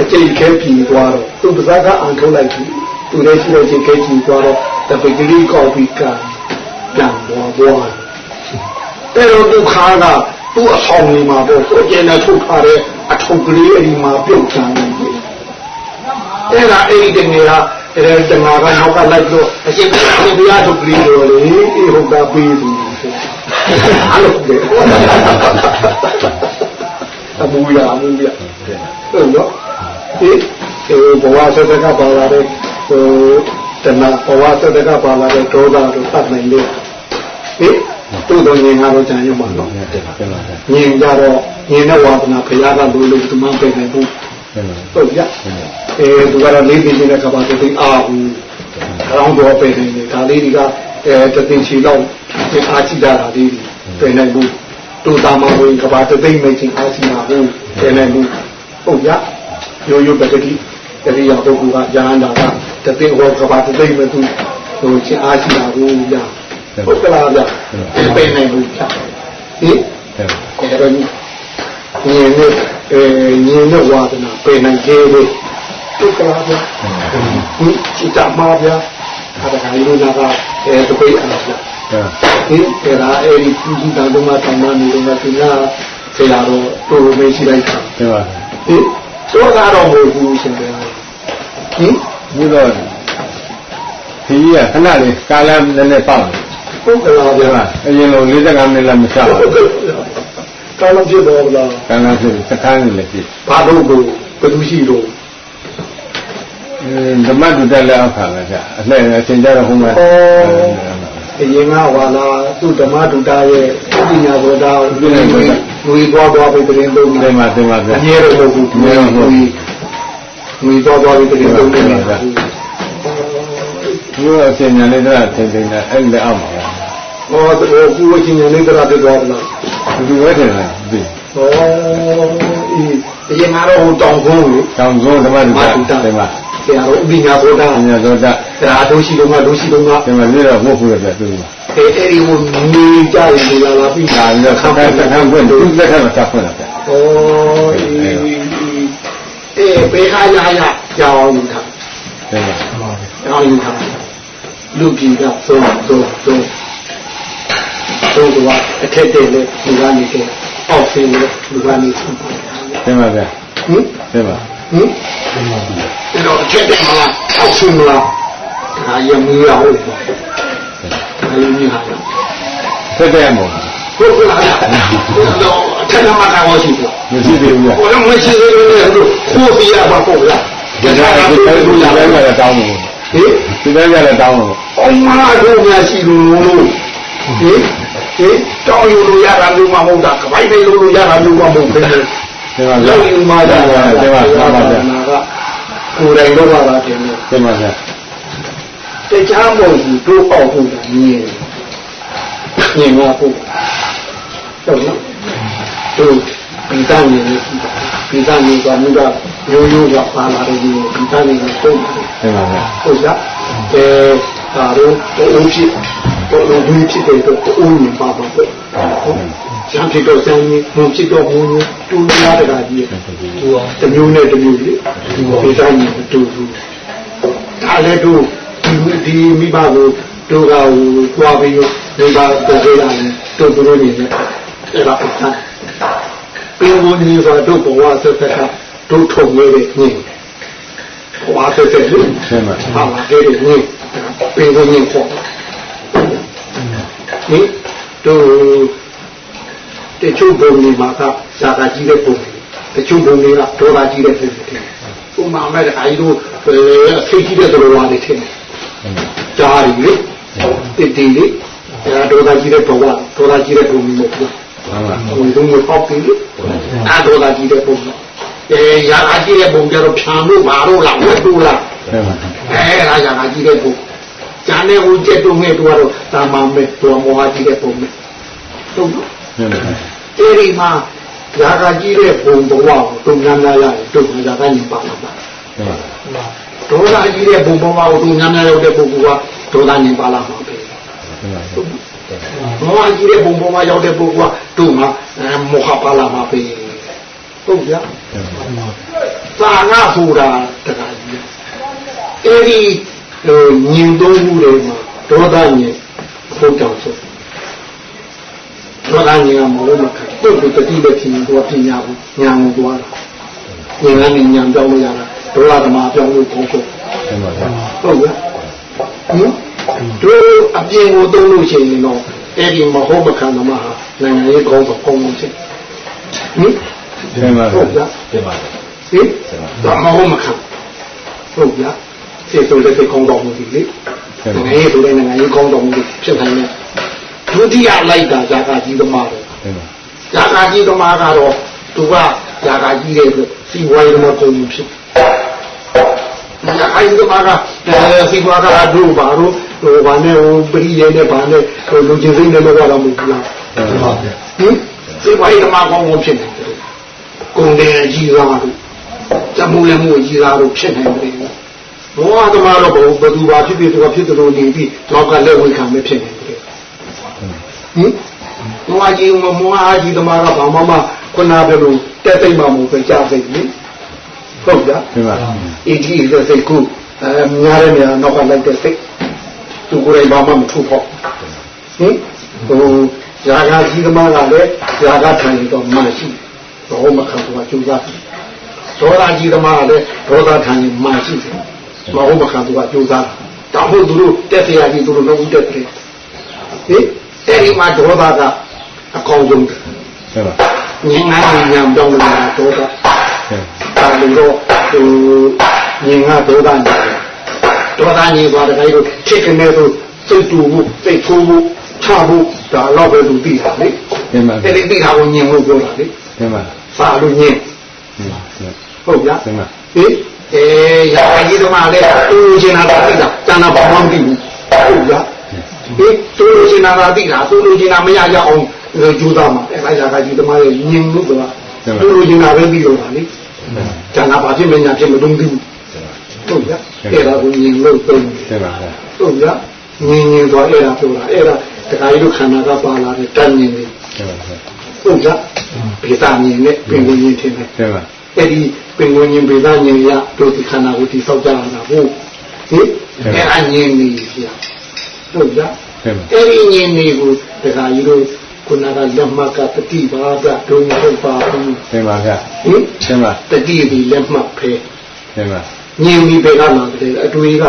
အကျိတ်ခဲပြည်သွားတော့သူပါးကအန်ထုတ်လိုက်ပြီသူတည်းရှိတဲ့အကျိတ်ခဲပြည်သွားတော့တပိတ်ကလေးကောက်ပြီးကံပြန်ပေါ်သွားတယ် အဲ့တော့ဒုက္ခကသူ့အဆောင်နေမှာပေါ့ကိုကျင်နဲ့ထုတ်ထားတဲ့အထုပ်ကလေးအဒီမှာပြုတ်ချနေတယ်အဲ့ဒါအဲ့ဒီတငယ်ကအဲတငါကနောက်ကလိုက်တော့အရှင်ဘုရားဘုရားထုတ်ပြီးတော့လေအေးဟုတ်တာပြီးသူအဲ့လိုပဲအမူရအမူရဟုတ်နော်ဒီဘဝဆက်တကပါလာတဲ့ဟိုတဏဘဝဆက်တကပါလာတဲ့ဒေါသတို့တတ်နိုင်လေဟ င်သူ့တော်ငင်ကတော့ကြံရမှာနော်ငင်ကြတော့ငင်တဲ့ဝါဒနာဘုရားကလိုလို့ဒီမှာပြင်နေဘူးဟုတ်ကြအဲသူကတော့လေးသိနေတဲ့ကဘာတိအာဘူးခေါင်းတော်ပြင်နေဒါလေးတွေကအဲတသိချီတော့ဒီအားချိတာလေးပြင်နေဘူးတူတာမဝင်ကဘာတိမိတ်ချင်းအားချိတာဘူးပြင်နေဘူးဟုတ်ကြရိုးရိုးပတတိတတိယပုဂ္ဂိုလ်ကယာဟန္တာကတသိဟောကဘာတိမဲ့သူဟိုချင်းအားချိတာဘူးရ ဟုတ်ကလားဗျပြင်နေဘူးဟင်အဲ့တော့ညင်နဲ့အဲညင်နဲ့ဝါဒနာပယ်နိုင်သေးလေဒုက္ခလားဗျဟင်စိတ္တမှာဗျာအဲ့ဒါကလေးနာကအဲတပိတ်အားဗျာဟင်အဲ့ဒါအဲ့ဒီပြုစုတာတော့မှတောင်းမှနေတော့သူကဆရာတော်တို့မေးရှိလိုက်တာဟုတ်ပါဟင်တော့ကတော့မဟုတ်ဘူးရှင်ဗျာဟင်ဒီတော့ဒီကြီးကခဏလေးကာလနဲ့နဲ့ပေါ့ ဟုတ်ကဲ့ပါဗျာအရင်လို45မိနစ်လည်းမချပါဘူးကာလဖြစ်တော်လားကာလဖြစ်စကန်းလည်းဖြစ်ဘာလို့ကိုဘယ်သူရှိတော့ဓမ္မတုတက်လည်းအခါပဲဗျအလှည့်အချိန်ကြတော့ဟိုမှာအရင်ကဝါလာသူဓမ္မတုတရဲ့ပညာဘောတာလူတွေသွားသွားပြီးတရင်သုံးတယ်မှာတင်ပါဗျအမြဲတော့မဟုတ်ဘူးအမြဲတော့မဟုတ်ဘူးလူသွားသွားပြီးတရင်သုံးတယ်ဗျ သူအချိန်ညာလေးတော့သင်သင်တာအဲ့လက်အောက်မှာဟောသူအချိန်ညာလေးတော့ပြသွားလားဒီဝဲတယ်လားဒီဩအေးအရင်ကတော့ဟိုတောင်ကုန်းလေတောင်ကုန်းဓမ္မတုတဒီမှာဆရာတော်ဥပညာသောတာဥပညာသောတာဆရာတို့ရှိတော့မှတို့ရှိတော့မှဒီမှာနေတော့မဟုတ်ဘူးလေသူကအဲအဲ့ဒီဟိုနေကြရင်ဒီလာလာပြီးတာပြီးတော့ခက်ခက်ခက်ခွင့်တို့လက်ထက်မှာစဖွင့်လာတယ်ဩအေးအေးဘေးဟာရရကြောင်းယူထားတယ်ကြောင်းယူထား လူကြီးကသုံးသုံးသုံးသုံးကအထက်တည်းလေလူကနေတယ်အောက်ဆင်းလေလူကနေဆင်းပါတင်ပါဗျာဟင်တင်ပါဟင်အဲ့တော့ချက်တယ်မလားအောက်ဆင်းမလားဒါရမူရဟုတ်ပါအဲ့လိုမျိုးဟာဆက်တယ်မို့ဟုတ်ကဲ့တော့အထက်ကမှကောင်းရှိတယ်မရှိသေးဘူးဟိုလည်းမရှိသေးဘူးလေဟိုကိုစီရပါပေါ့ဗျာဒါကဒီတိုင်းကိုရတိုင်းကလည်းတောင်းလို့ ဟင်ဒီတိုင်းကလည်းတောင်းလို့အမတို့များရှိလို့လို့ဟင်ဟင်တောင်းယူလို့ရတာမျိုးမှမဟုတ်တာကပိုက်နေလို့ရတာမျိုးမှမဟုတ်ဘူးဒီမှာလောက်ယူမှကြတာဒီမှာပါပါဗျာကိုယ်တိုင်တော့ပါတာတင်တယ်ဒီမှာဗျာတရားမဟုတ်ဘူးတို့ပေါ့ဟုတ်တာမြင်မြင်မှာဟုတ်တော့နော်တို့ဒီတန်းနေနေဒီတန်းနေကမြက ရိုးရိုးကပါလာတယ်ဒီဒီတန်းနေကိုဟုတ်တယ်ပါဗျာဟုတ်လားအဲဒါတော့တူဖြစ်တော့လူဖြစ်တဲ့တော့တူနေပါပါပဲကျန်ဖြစ်တော့ကျန်ကြီးမဖြစ်တော့ဘူးတူလာတကားကြီးတူအောင်တမျိုးနဲ့တမျိုးလေဒီတိုင်းတူဘူးခါလဲတို့ဒီဒီမိဘကိုတို့ကဟိုတွားပြီးမိဘပေါ်ခဲ့ရတယ်တို့တို့နေနဲ့အဲ့ဒါပတ်သက်ပင်ကိုနေဆိုတော့ဘဝဆက်ဆက်က တို့ထုံရတဲ့ညင်ဘဝဆက်ဆက်လို့ဆင်းပါဟာလာတဲ့ညင်ပင်ကိုညင်ပေါ့ဟင်တို့တချို့ဘုံတွေမှာကဇာတာကြီးတဲ့ဘုံတွေတချို့ဘုံတွေကဒေါသကြီးတဲ့ဘုံတွေဥမာမဲ့ခါကြီးတို့ဆိတ်ကြီးတဲ့သလိုဝါတွေထင်တယ်ကြားရီလေတည်တည်လေအဲဒေါသကြီးတဲ့ဘဝဒေါသကြီးတဲ့ဘုံမျိုးမဟုတ်ဘူးဟုတ်ပါဘူးဘုံမျိုးဟောက်ပြီလေအဲဒေါသကြီးတဲ့ဘုံ အဲရာအကြီးတဲ့ဘုံကြတော့ဖြံလို့ဘာလို့လားဝတ်လို့လားအဲရာရာအကြီးတဲ့ဘုံကျန်တဲ့ဟိုကျက်တုံးနဲ့တို့ကတော့တာမမဲ့တော်မောဟကြီးတဲ့ဘုံနဲ့ဟုတ်နော်အဲဒီမှာရာဂကြီးတဲ့ဘုံဘဝကိုတုံညာများရတယ်တုံညာကနေပါလာပါဒေါသကြီးတဲ့ဘုံဘဝကိုတုံညာများရောက်တဲ့ပုဂ္ဂိုလ်ကဒေါသနေပါလာမှာပဲမောဟကြီးတဲ့ဘုံဘဝရောက်တဲ့ပုဂ္ဂိုလ်ကတုံမှာမောဟပါလာမှာပဲ ဟုတ်ကြသာငါဆိုတာတခါကြီးအဲဒီညင်သုံးခုတွေမှာဒေါသညင်ဘုံကြောင့်ဆိုဒေါသညင်ကမလို့မခံပုဂ္ဂိုလ်တတိလည်းဖြစ်ရင်တော့ပညာဘူးညာကိုသွားတာဉာဏ်နဲ့ဉာဏ်ပြောင်းလို့ရတာဒေါသဓမ္မပြောင်းလို့ကောင်းဆုံးဟုတ်ကဲ့ဟင်တို့အပြင်ကိုသုံးလို့ရှိရင်တော့အဲ့ဒီမဟုတ်မခံဓမ္မဟာနိုင်ငံရေးကောင်းတော့ကောင်းလို့ဖြစ်ဟင် ပြန်ပါဟုတ်ကဲ့ပြန်ပါဟင်တော့မဟုတ်မခံဟုတ်ကဲ့စေဆိုတဲ့ကောင်းတော်မူသည်လေနိုင်ငံရေးဆိုတဲ့နိုင်ငံရေးကောင်းတော်မူသည်ဖြစ်နိုင်တယ်ဒုတိယလိုက်တာဇာကကြီးသမားတယ်ဇာကကြီးသမားကတော့သူကဇာကကြီးတဲ့အတွက်စီဝိုင်းတော့ကုန်ဖြစ်ဇာကကြီးသမားကစီဝါကတို့ဘာလို့ဟိုဘာနဲ့ဟိုပရိယေနဲ့ဘာနဲ့ဟိုလူချင်းစိတ်နဲ့လောက်ရတော့မဟုတ်လားဟင်စီဝိုင်းသမားကောင်းကောင်းဖြစ်နေတယ် ကုန်တယ်ကြီးသားတို့ဇမှုလည်းမှုကြီးသားတို့ဖြစ်နေတယ်ဘောသမားတော့ဘယ်သူပါဖြစ်ဖြစ်သူကဖြစ်တယ်လို့နေပြီးတော့ကလက်ဝေခံမဖြစ်နေတယ်ဟင်မောဟကြီးမောဟကြီးသမားကဘာမှမခုနကလိုတက်သိမ့်မှမဟုတ်ပဲကြားစိတ်လေဟုတ်ကြဟုတ်ပါအင်းကြီးစိတ်ကိုအဲများရနေတော့ကလိုက်တဲ့စိတ်သူကိုယ်တိုင်ဘာမှမထုတ်ဖို့ဟင်ဟိုဇာကကြီးသမားကလည်းဇာကထိုင်တော့မှရှိတော့ မခံတော့ကျူစားဒေါသကြီးသမားကလည်းဒေါသထိုင်မှရှိတယ်မဟုတ်မခံတော့ကျူစားတောင်ဖို့သူတို့တက်တရားကြီးသူတို့လုံးတက်တယ်ဟင်အဲ့ဒီမှာဒေါသကအကောင်းဆုံးဟုတ်ပါငင်းငါးညံပြောင်းလာဒေါသဒါလို့တော့သူငင်းငါဒေါသညံဒေါသညင်းသွားတဲ့ခိုင်းတို့ချစ်ကနေဆိုစိတ်တူမှုစိတ်ထိုးမှုချမှုဒါတော့ပဲသူသိတာလေမှန်ပါအဲ့ဒီသိတာကိုညင်လို့ပြောတာလေမှန် ပါစာလို့ညင်ဟုတ်ဗျာမှန်ပါဟေးအဲရာကြီးတို့မှလည်းသူ့ရှင်နာတာသိတာတဏ္ဍဘာမှမသိဘူးဟုတ်ဗျာဟေးသူ့ရှင်နာတာသိတာသူ့လူရှင်နာမရကြအောင်ကြိုးစားမှာအဲ့ဒါရာကြီးသမားရဲ့ညင်လို့ဆိုတာသူ့လူရှင်နာပဲပြီးတော့ပါလေတဏ္ဍဘာဖြစ်မညာဖြစ်မတုံးဘူးဟုတ်ဗျာအဲ့ဒါကိုညင်လို့သုံးတယ်ဟုတ်ဗျာညင်ညင်သွားအဲ့ဒါပြောတာအဲ့ဒါတခါကြီးတို့ခန္ဓာကပါလာတဲ့တန်ညင်တွေ ဟုတ်ကြဘေတာမြင်နဲ့ပင်ကိုမြင်ထင်တယ်ဟုတ်ပါအဲ့ဒီပင်ကိုမြင်ဘေတာမြင်ရတို့ဒီခန္ဓာကိုတိဆောက်ကြရတာဟုတ်ဟင်အဲ့အမြင်နေပြဟုတ်ကြအဲ့ဒီမြင်နေကိုတခါကြီးတို့ခုနကလက်မှတ်ကတတိပါဒဒုံဟုတ်ပါဘူးသင်ပါဗျဟင်သင်ပါတတိဒီလက်မှတ်ဖဲသင်ပါညင်ပြီးပဲကလာတယ်အတွေးက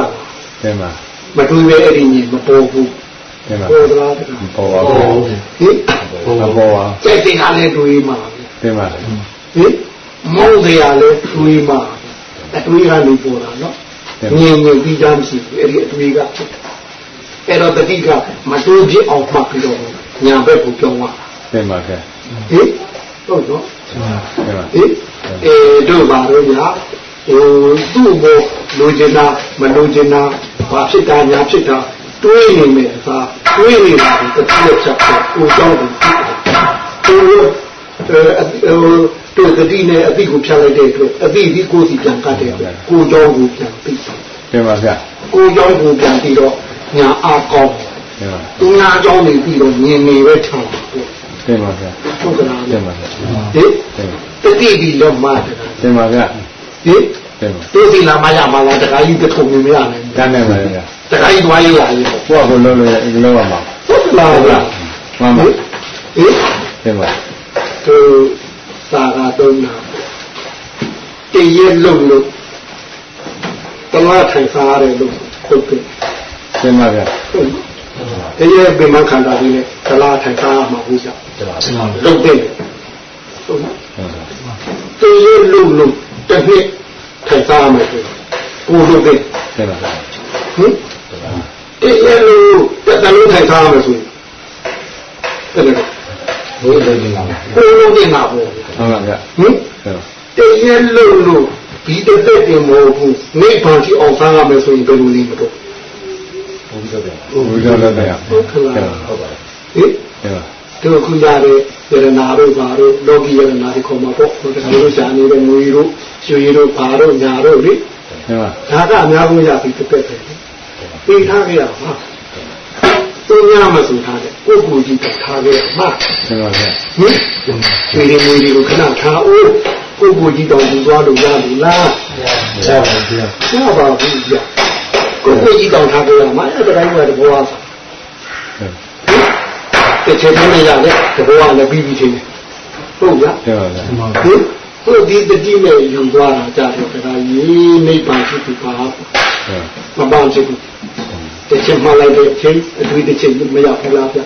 သင်ပါမတွေးပဲအဲ့ဒီညင်မပေါ်ဘူး ပေါ်သလားပေါ်ပါဘူးဟင်မပေါ်ပါစိတ်တွေကလည်းတွေးမှာသင်ပါဟင်မုန်းတရားလည်းတွေးမှာအတွေးကနေပေါ်တာနော်ညင်ညင်ပြီးကြမ်းရှိဘူးအဲ့ဒီအတွေးကဖြစ်တယ်အဲ့တော့တတိကမတွေးဖြစ်အောင်မှတ်ပြီးတော့ညာဘက်ကိုပြောင်းသွားသင်ပါဗျဟင်ဟုတ်တော့ဟင်အဲတို့ပါတော့ညာဟိုသူ့ကိုလိုချင်တာမလိုချင်တာဘာဖြစ်တာညာဖြစ်တာ တွေးနေမယ်အစားတွေးနေတာကိုတစ်ချက်ချက်ကိုကြောင်းကိုသူတို့တတိနဲ့အတိကိုဖြတ်လိုက်တဲ့အတွက်အတိဒီကိုစီပြန်ကတ်တဲ့အတွက်ကိုကြောင်းကိုပြန်ပြီးပြန်ပါဗျာကိုကြောင်းကိုပြန်ပြီးတော့ညာအကောင်းသူညာကြောင်းနေပြီးတော့မြင်နေပဲထောင်ပြန်ပါဗျာဟုတ်ကလားပြန်ပါဗျာဟင်တတိဒီလက်မှာပြန်ပါဗျာဟင် တို့စီလာမရမလားတခါကြီးတထုံနေမရနိုင်တန်းနေပါလေဗျာတခါကြီးသွားရရရင်ကိုယ့်ကိုလုံးလို့လုံးရမှာဟုတ်လားဗျာမှန်ပါဟင်တင်ပါသူစာကတုံးတာတည့်ရလုံးလို့တလားထိုင်စားရတယ်လို့ဟုတ်ကဲ့တင်ပါဗျာတည့်ရပင်မခန္ဓာကြီးနဲ့တလားထိုင်စားမှာဟုတ်ကြလုံးတဲ့ဟုတ်တည့်ရလုံးလို့တစ်နှစ် ထိုင်စားမယ်ဆိုကိုလုံးတဲ့တင်ပါဟင်တည့်ရလုံးတတလုံးထိုင်စားမယ်ဆိုရင်တဲ့ဘုရားတင်လာကိုလုံးတင်လာပေါ့မှန်ပါဗျာဟင်တည့်ရလုံးလို့ဒီတစ်သက်တင်မဟုတ်ဘူးနိဗ္ဗာန်ကြီးအောင်စားရမယ်ဆိုရင်ဘယ်လိုလဲမတော့ဘုရားလည်းဗျာဟုတ်ကဲ့ဟုတ်ပါဟင်တင်ပါ တို့ခုရတဲ့ယရနာတို့ဘာတို့လောကီယရနာတွေခေါ်မှာပေါ့ဟိုတခါလို့ရှာနေတဲ့ငွေတို့ရွှေတို့ဘာတို့ညာတို့လေတင်ပါဒါကအများဆုံးရပြီတစ်သက်ပဲပြင်ထားကြရမှာသူများမဆိုထားတဲ့ကိုယ့်ကိုယ်ကြီးထားကြရမှာတင်ပါဗျာဟင်ရွှေတွေငွေတွေကိုခဏထားအိုးကိုယ့်ကိုယ်ကြီးတောင်ယူသွားလို့ရပြီလားရပါဗျာရပါဘူးကြာကိုယ့်ကိုယ်ကြီးတောင်ထားကြရမှာအဲ့ဒါတိုင်းကတဘောအား တစ်ချက်တည်းနဲ့ရတယ်တဘောအားလည်းပြီးပြီးချင်းဟုတ်ကြတင်ပါဗျာဟင်ကိုဒီတတိနဲ့ယူသွားတာကြတယ်ဒါကရေးနိဗ္ဗာန်ရှိပြီပါမပန်းချဘူးတစ်ချက်မှလိုက်တဲ့အချိန်အတွေ့တစ်ချက်မရဘူးလားဗျ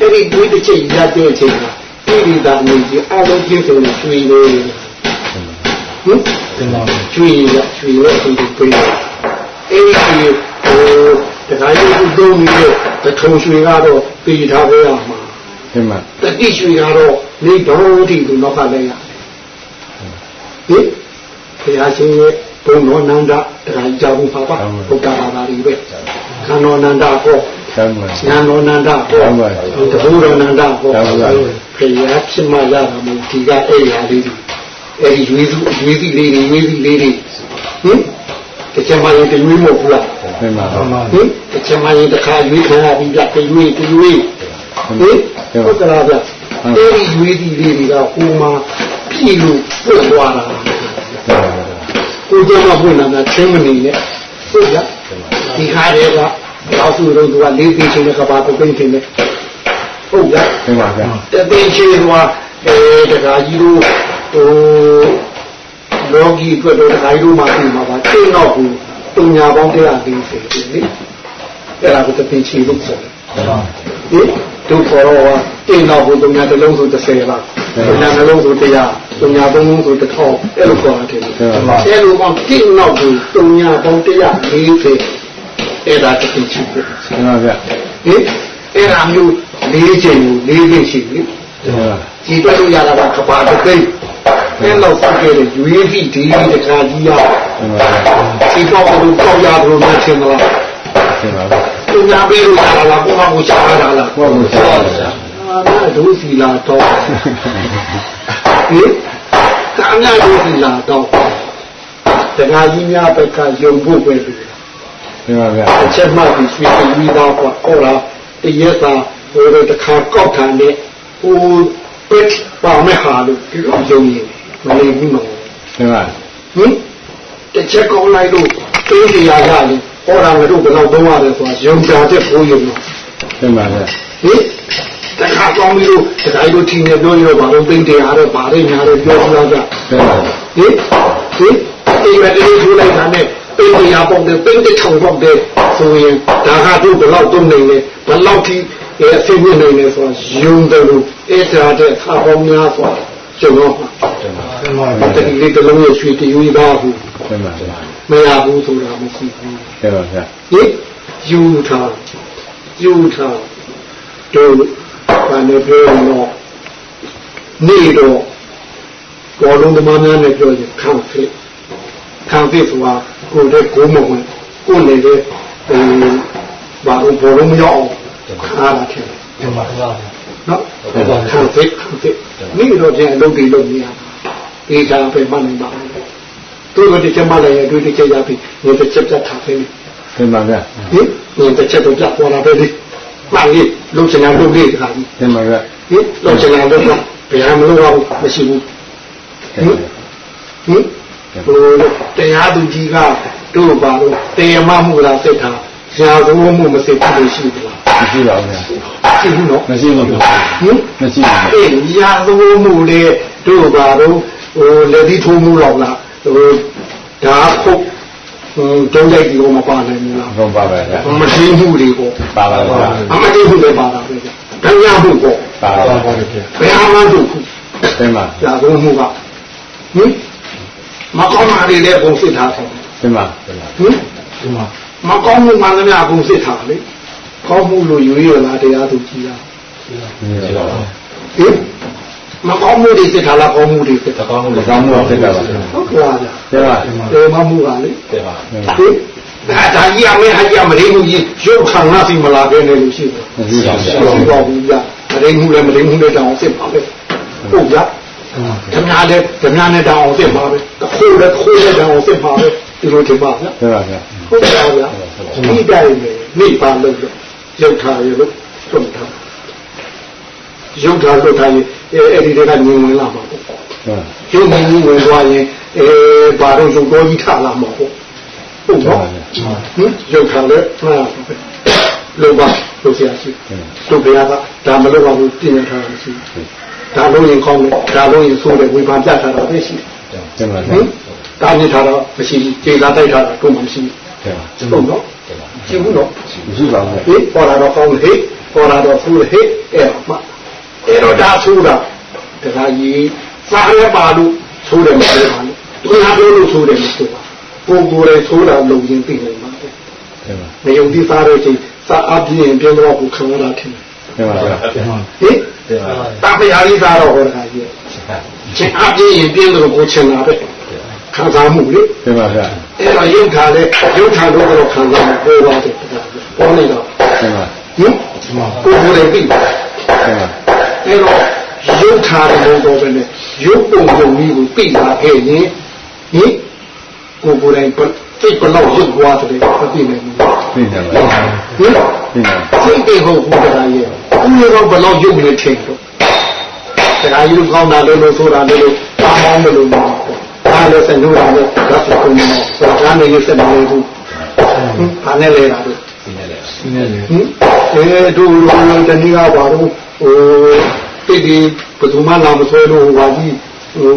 အဲ့ဒီတွေ့တစ်ချက်ရတဲ့အချိန်ကဒီဒီသာနေကြီးအလုံးပြည့်စုံရွှေလို့ဟင်တင်ပါရွှေရရွှေရဲ့အတူတူပြင်တယ်အဲ့ဒီဟို တခါကြီးသူသုံးပြီးတော့ထုံရွှေကတော့ပြည်ထားပေးရမှာတင်ပါတတိရွှေကတော့နေတော်တိသူနောက်ကလည်းရဟင်ဘုရားရှင်ရဲ့ဘုံတော်နန္ဒတရားကြောင့်ပါပါဘုရားဘာသာတွေပဲခန္ဓာနန္ဒဟောတမ်းပါဉာဏ်တော်နန္ဒဟောတဘူတော်နန္ဒဟောဘုရားဖြစ်မှရတာမို့ဒီကအဲ့ရလေးတွေအဲ့ဒီရွေးစုရွေးစီလေးတွေရွေးစီလေးတွေဟင်တချင်မရင်တရွေးမဟုတ်ဘူးလားတင်ပါ မှန်ပါဟင်တချင်မရင်တစ်ခါရွေးခံရပြီးပြတရွေးတရွေးဟင်ဟုတ်ကလားဗျအဲ့ဒီရွေးဒီလေးတွေကဟိုမှာပြည်လို့ပွတ်သွားတာကိုကြောင့်မပွတ်လာတာချင်းမနေနဲ့ဟုတ်ကြဒီခါတွေကလောက်စုတော့သူကလေးသိချင်းနဲ့ကဘာပသိချင်းနဲ့ဟုတ်ကြတင်ပါဗျာတသိချင်းကအဲတခါကြီးတို့ဟိုလောကီအတွက်တော့တခါကြီးတို့မှပြင်မှာပါတင်းတော့ဘူး တုံညာပေါင်း140လေအဲ့ဒါကိုတသိချင်းလို့ခေါ်တယ်ဟင်တို့ခေါ်တော့ဟာတင်တော့ဘုံတုံညာတစ်လုံးဆို30လားတုံညာနှလုံးဆို100တုံညာသုံးလုံးဆို1000အဲ့လိုခေါ်တာတယ်အဲ့လိုပေါင်းတင်တော့ဘုံတုံညာပေါင်း140အဲ့ဒါတစ်ခုရှိတယ်တင်ပါဗျာဟင်အဲ့ဒါမျိုး၄ချိန်ကို၄သိရှိပြီတင်ပါကြည်တွက်လို့ရတာကကဘာတစ်သိ အဲ့လောက်စခဲ့တဲ့ရွေးပြီးဒီတခါကြီးရတင်ပါဗျာဒီတော့ဘုံတော့ရဘုံမထင်မလားတင်ပါဗျာတုံညာပေးလို့ရတာလားကိုယ့်ဘာကိုရှားတာလားကိုယ့်ကိုရှားပါဗျာအာနာဒုစီလာတော့ဟင်ကာနာဒုစီလာတော့တခါကြီးများဘက်ကယုံဖို့ပဲလို့တင်ပါဗျာအချက်မှပြီးရွှေပြီးသားကွာဟုတ်လားတရက်သာဟိုတခါကောက်ခံတဲ့ဟိုပစ်ပါမဲ့ဟာလို့ဒီလိုယုံနေ မနေဘူးနော်တင်ပါဟင်တစ်ချက်ကောင်းလိုက်လို့တေးတရားရလို့ဟောတာငါတို့ဘယ်တော့သုံးရတယ်ဆိုတာယုံကြတဲ့ဘိုးယုံလို့တင်ပါဗျာဟင်တခါကောင်းပြီလို့တခါတို့ထင်းနေပြောရပါတော့သိတဲ့အားတော့ဗားရညာတော့ပြောပြကြတင်ပါဟင်ဟင်အိမ်မတေးထိုးလိုက်တာနဲ့ပိန်တရားပေါက်တယ်ပိန်တဲ့ထောင်ပေါက်တယ်ဆိုရင်ဒါဟာတို့ဘယ်လောက်တုံးနေလဲဘယ်လောက်ထိအဲအစိမ့်ဝင်နေလဲဆိုတာယုံတယ်လို့အဲ့ဒါတဲ့ခါပေါင်းများစွာ ကျုံတော့မှာတင်ပါတတိလေးတစ်လုံးရဲ့ရွှေတရွေးသားဘူးတင်ပါဗျာမရဘူးဆိုတာမရှိဘူးတင်ပါဗျာဟင်ယူထားယူထားတို့ဘာနဲ့ပြောရင်တော့နေတော့ဘောလုံးသမားများနဲ့ပြောရင်ခံဖြစ်ခံဖြစ်ဆိုတာကိုယ်တည်းကိုယ်မဝင်ကိုယ်လည်းဟိုဘာလို့ဘောလုံးမရောက်အောင်ခါတာတယ်တင်ပါဗျာ နော်ခံဖြစ်ခံဖြစ်နေတော့ပြန်အလုပ်တွေလုပ်နေရဒီချာပဲမနိုင်ပါဘူးတို့ကတချက်မှလည်းအတွေ့တချက်ရပြီဒီတစ်ချက်ပြတ်ထားပြီတင်ပါဗျာဟင်ဒီတစ်ချက်တော့ပြပေါ်လာပဲလေမှန်လေလုံးချင်တာလုပ်လေတခါကြီးတင်ပါဗျာဟင်လုံးချင်တာလုပ်လားဘယ်ဟာမလုပ်အောင်မရှိဘူးဟင်ဟင်ဟိုတရားသူကြီးကတို့ပါတော့တရားမမှုလားစိတ်ထားရာဇဝမှုမစိတ်ဖြစ်လို့ရှိသလားမရှိပါဘူးဗျာ ရှိဘူးနော်မရှိပါဘူးဟင်မရှိပါဘူးအေးရာဇဝမှုလေတို့ပါတော့ဟိုလက်ဒီထိုးမှုတော့လားဟိုဒါခုတ်ဟိုတုံးလိုက်ဒီကိုမပါနိုင်ဘူးလားဟုတ်ပါပဲဗျာမသိမှုတွေပေါ့ပါပါဗျာအမသိမှုတွေပါတာပဲဗျတရားမှုပေါ့ပါပါပါပါဗျာဘယ်အမှန်းတို့ခုတင်ပါရာဇဝမှုကဟင်မကောင်းတာတွေလည်းပုံစစ်ထားတယ်တင်ပါဟင်ဒီမှာမကောင်းမှုမှန်သမျှအကုန်စစ်ထားလေ ကောင်းမှုလို့ယူရလားတရားသူကြီးလားဒီပါပါဟင်မကောင်းမှုတွေစစ်ထားလားကောင်းမှုတွေစစ်ထားကောင်းမှုဒီလည်းကောင်းမှုတော့ဖြစ်တာပါဟုတ်ကလားဗျာတင်ပါတေမမှုကလေတဲ့ပါတင်ပါဟင်ဒါဒါကြီးအမေဟာကြီးမရင်းမှုကြီးရုပ်ခံလာစီမလာခဲ့နေလို့ရှိတယ်မရှိပါဘူးရှိပါဘူးဗျာမရင်းမှုလည်းမရင်းမှုလည်းတောင်းစစ်ပါပဲဟုတ်ဗျာဓမြလည်းဓမြနဲ့တောင်းစစ်ပါပဲခိုးလည်းခိုးလည်းတောင်းစစ်ပါပဲဒီလိုထင်ပါဗျာတင်ပါဗျာဟုတ်ပါဗျာဒီတိုင်းနေနေပါလို့ ရုပ်ထားရလို့သွတ်ထားရုပ်ထားလွတ်ထားရင်အဲအဲ့ဒီတွေကညင်ဝင်လာမှာပေါ့တင်ပါရုပ်မြင်ကြီးဝင်သွားရင်အဲဘာလို့ရုပ်တော်ကြီးထလာမှာပေါ့ဟုတ်တင်နော်ပါဗျာဟင်ရုပ်ထားလဲဟာလောဘလို့ဆရာရှိတို့ဘုရားကဒါမလို့ပါဘူးပြင်ရထားတာရှိဒါလို့ရင်ကောင်းတယ်ဒါလို့ရင်ဆိုးတယ်ဝေဖန်ပြထားတာပဲရှိတင်ပါဟဗျာင်တာမြင်ထားတော့မရှိကျေသာတိုက်ထားတာတို့မှမရှိတင်ပါဟုတ်နော် ရှိဘူးနော်မရှိပါဘူးဟေးပေါ်လာတော့ကောင်းတယ်ဟေးပေါ်လာတော့ဖူးတယ်ဟေးအဲ့မှအဲ့တော့ဒါဆိုးတာတခါကြီးစားရပါလို့ဆိုးတယ်မဆိုးပါနဲ့သူကပြောလို့ဆိုးတယ်မဆိုးပါကိုကိုယ်လည်းဆိုးတာလုံရင်သိနေမှာပေါ့တင်ပါမယုံကြည်စားတဲ့ချိန်စားအပြင်းပြင်းတော့ကိုခံရတာထင်တယ်တင်ပါဗျာတဲ့ပါဟေးတဲ့ပါတာဖရာကြီးစားတော့ဟောတခါကြီးချင်းအပြင်းရင်ပြင်းတော့ကိုချင်တာပဲခံစားမှုလေတင်ပါဗျာ အဲ့တော့ရုပ်ထားလဲရုပ်ထားလို့တော့ခံစားမှုပေါ်ပါတယ်ပေါ်နေတော့တင်ပါဟင်ကိုယ်ကိုယ်လည်းသိတယ်တင်ပါအဲ့တော့ရုပ်ထားတဲ့ဘုံတော်ပဲနဲ့ရုပ်ပုံပုံကြီးကိုပြလာခဲ့ရင်ဟင်ကိုယ်ကိုယ်တိုင်စိတ်ဘလောက်ရုပ်သွားတယ်မသိနိုင်ဘူးသိတယ်ဗျာဟင်သိတယ်စိတ်တိတ်ဟုတ်ဘူးတရားရဲ့ဦးရောဘလောက်ရုပ်နဲ့ထင်တော့တရားယူကောင်းတာလည်းလို့ဆိုတာလည်းလို့ပါမောင်းတယ်လို့ ပြောဒါလည်းစနိုးတာလည်းဓာတ်စကုန်းနဲ့ဆိုတာနေလို့စက်နေဘူးဟင်ဘာနဲ့လဲတာတို့ဒီနေ့လေဒီနေ့လေဟင်အဲတို့တို့တနည်းကပါတော့ဟိုတိတ်ဒီဘယ်သူမှလာမဆွဲလို့ဟိုပါကြီးဟို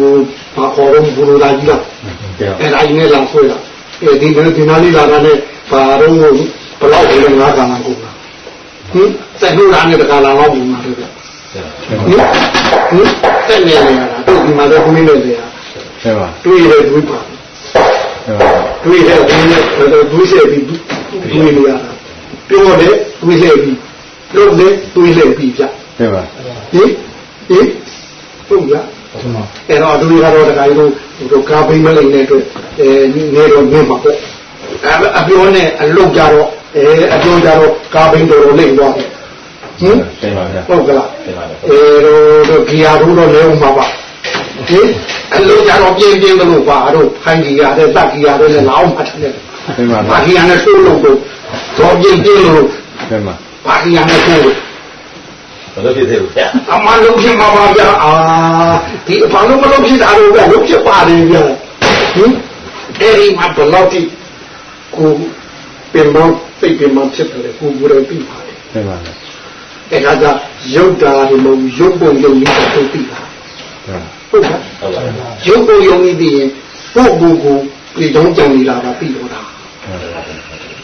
ဘာခေါ်တော့ဘူလိုလာကြီးလားတင်ပါအဲဒါကြီးနဲ့လာဆွဲတာအဲဒီကဒီနာလေးလာတာနဲ့ဘာတော့ဘလောက်လဲငါးကံလာကုန်လားဟင်စက်လို့လာနဲ့တကလာတော့ဘူးမှာတော့ဟင်ဟင်စက်နေရတာတို့ဒီမှာတော့ခမင်းနေလေတ င်ပါတွေ့ရတယ်တွေ့ပါတင်ပါတွေ့တဲ့ဒီနဲ့တွေ့စေပြီးတွေ့နေရတာပြောတယ်တွေ့စေပြီးလုပ်တယ်တွေ့စေပြီးကြတင်ပါဟင်ဟင်ဟုတ်လားဒီမှာအဲ့တော့သူတွေကတော့တခါကြီးတို့တို့ကားပိမ့်မလိမ့်တဲ့အတွက်အဲနေတော့မြင်ပါပေါ့အဲအပြောနဲ့အလုတ်ကြတော့အဲအပြောကြတော့ကားပိမ့်တော်တော်လိမ့်သွားတယ်ဟင်တင်ပါဗျာဟုတ်ကလားတဲ့ပါအဲတို့တို့ဂီယာတို့တော့လဲဦးမှာပါ ဟင်အလုတ်ကြတော့ပြင်းပြင်းသလိုပါတို့ခိုင်းဂီယာတဲ့တက်ဂီယာတဲ့လည်းလောက်မှတယ်တင်ပါဘာဂီယာနဲ့ဆိုးလို့တော့တော့ပြင်းပြင်းလို့တင်ပါဘာဂီယာနဲ့ဆိုးလို့ဘယ်လိုဖြစ်သေးဘူးဗျာအမှန်လုံးဖြစ်မှာပါဗျာအာဒီဘာလို့မလုံးဖြစ်တာလို့ဗျာလုံးဖြစ်ပါတယ်ဗျာဟင်အဲ့ဒီမှာဘယ်လောက်ထိကိုပြင်မောသိပ်ပြင်မောဖြစ်တယ်ကိုကိုယ်လည်းပြီးပါတယ်တင်ပါအဲ့ဒါကရုပ်တာဒီမဟုတ်ရုပ်ပုံရုပ်ကြီးတော့ပြီးတာဟုတ်ကဲ့ ဟုတ်ပါဘူးရုပ်ပုံရုပ်ကြီးပြီးရင်ကိုယ့်ကိုယ်ကိုပြည်တော်ကြံနေတာကပြီးတော့တာ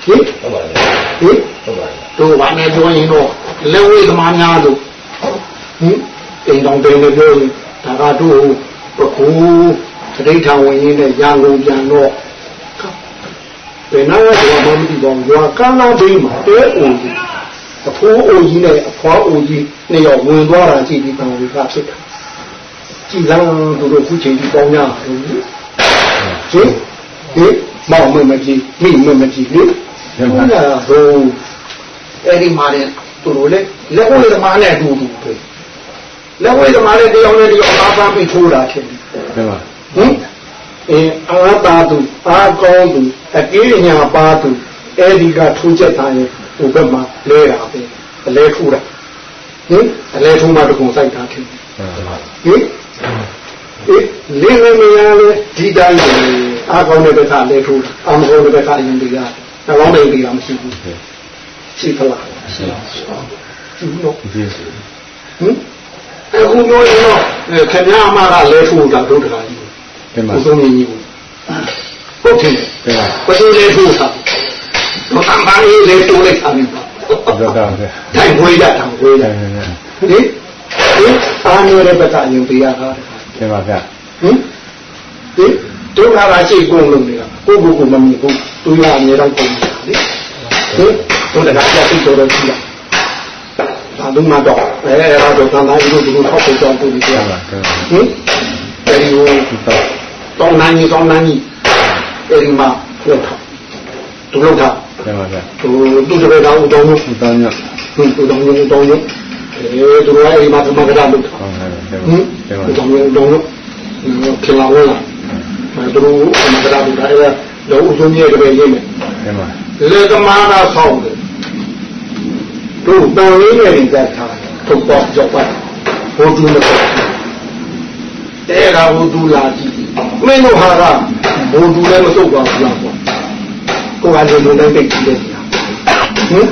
ဟင်ဟုတ်ပါဟင်ဘူးဟုတ်ပါဘူးတို့ဘာနဲ့ပြောရင်တော့လက်ဝဲသမားများလို့ဟင်တိမ်တောင်တိမ်လို့ပြောရင်ဒါကတို့ပကူသတိထားဝင်ရင်းနဲ့ရန်ကုန်ပြန်တော့ဘယ်နာတော့မမသိပါဘူးရွာကန်းလာဘေးမှာတဲအိုကြီးအဖိုးအိုကြီးနဲ့အဖွားအိုကြီးနှစ်ယောက်ဝင်သွားတာကြည့်ပြီးတောင်တွေကဖြစ်တာ ကြည်လန်းတို့တို့ခုချိန်ကြီးပေါင်းကြတယ်ဟင်ဟင်မောင်မမကြီးမိမမကြီးလေတင်ပါဟုတ်လားဟိုအဲ့ဒီမှာတဲ့သူတို့လေလက်ဝဲသမားနဲ့အတူတူပဲလက်ဝဲသမားနဲ့တယောက်နဲ့တယောက်အားပန်းပြီးထိုးတာဖြစ်တယ်တင်ပါဟင်အင်းအာသာသူအာကောင်းသူအကေးညာပါသူအဲ့ဒီကထိုးချက်ထားရင်ဟိုဘက်မှာလဲတာပဲအလဲထိုးတာဟင်အလဲထိုးမှတကုံစိုက်တာဖြစ်တယ်တင်ပါဟင် အေးလင်းနေမရလဲဒီတိုင်းပဲအားကောင်းတဲ့ဘက်ကလည်းထိုးအာမကောင်းတဲ့ဘက်ကအရင်တရားနှလုံးတိုင်းတရားမရှိဘူးရှိသလားရှိပါဘူးနော်ဟင်အခုပြောရင်တော့ခင်ဗျားအမကလဲထိုးတာဒုက္ခကြီးတင်ပါဘုဆုံးကြီးကိုဟုတ်တယ်တင်ပါဘယ်လိုလဲထိုးတာတော့တန်ပါလေးလဲထိုးလိုက်တာမျိုးပါဟုတ်ကဲ့ဗျာတိုင်းဝေးရတာဝေးရဟင် ဟင်အားနေတဲ့ဘက်ကအရင်တရားတာတင်ပါဗျာဟင်ဟင်ဒုက္ခရာရှိကုန်လို့နေတာကိုကိုကိုမမြင်ဘူးသူရအမြဲတမ်းကုန်နေတာလေဟင်ဘုရားကပြတ်တော်တော်ကြီးလားဒါလုံးမတော့အဲအဲ့ဒါတော့သံဃာကြီးတို့တို့ထောက်ပေါ်ကြောင်းပို့ပြီးပြပါဟင်အဲဒီကိုတောင်းနိုင်ကြီးတောင်းနိုင်ကြီးအဲဒီမှာပြောထားသူလုံးထားပြန်ပါဗျာသူသူတပည့်တော်ဦးတော်မျိုးဦးတော်မျိုးဟင်ဦးတော်မျိုးဦးတော်မျိုး အဲသူကအဲဒီမှာသမဂရလုပ်ထားဟုတ်ကဲ့ဟင်ဦးတော်မျိုးဦးတော်မျိုးခင်လာဝဲလာသူတို့သမဂရလုပ်ထားအဲတော့ဦးတော်မျိုးတပည့်ရေးမယ်ပြန်ပါလေသမားသာဆောင်းတယ်တို့တန်လေးနဲ့ဒီကထားထုတ်တော့ကြောက်ပါဘုသူမတော်တဲ့ကဘုသူလာကြည့်မင်းတို့ဟာကဘုသူလည်းမစုပ်ပါဘူးလားကွာကိုယ်ကလည်းမနိုင်တိတ်ကြည့်တယ်ဟင်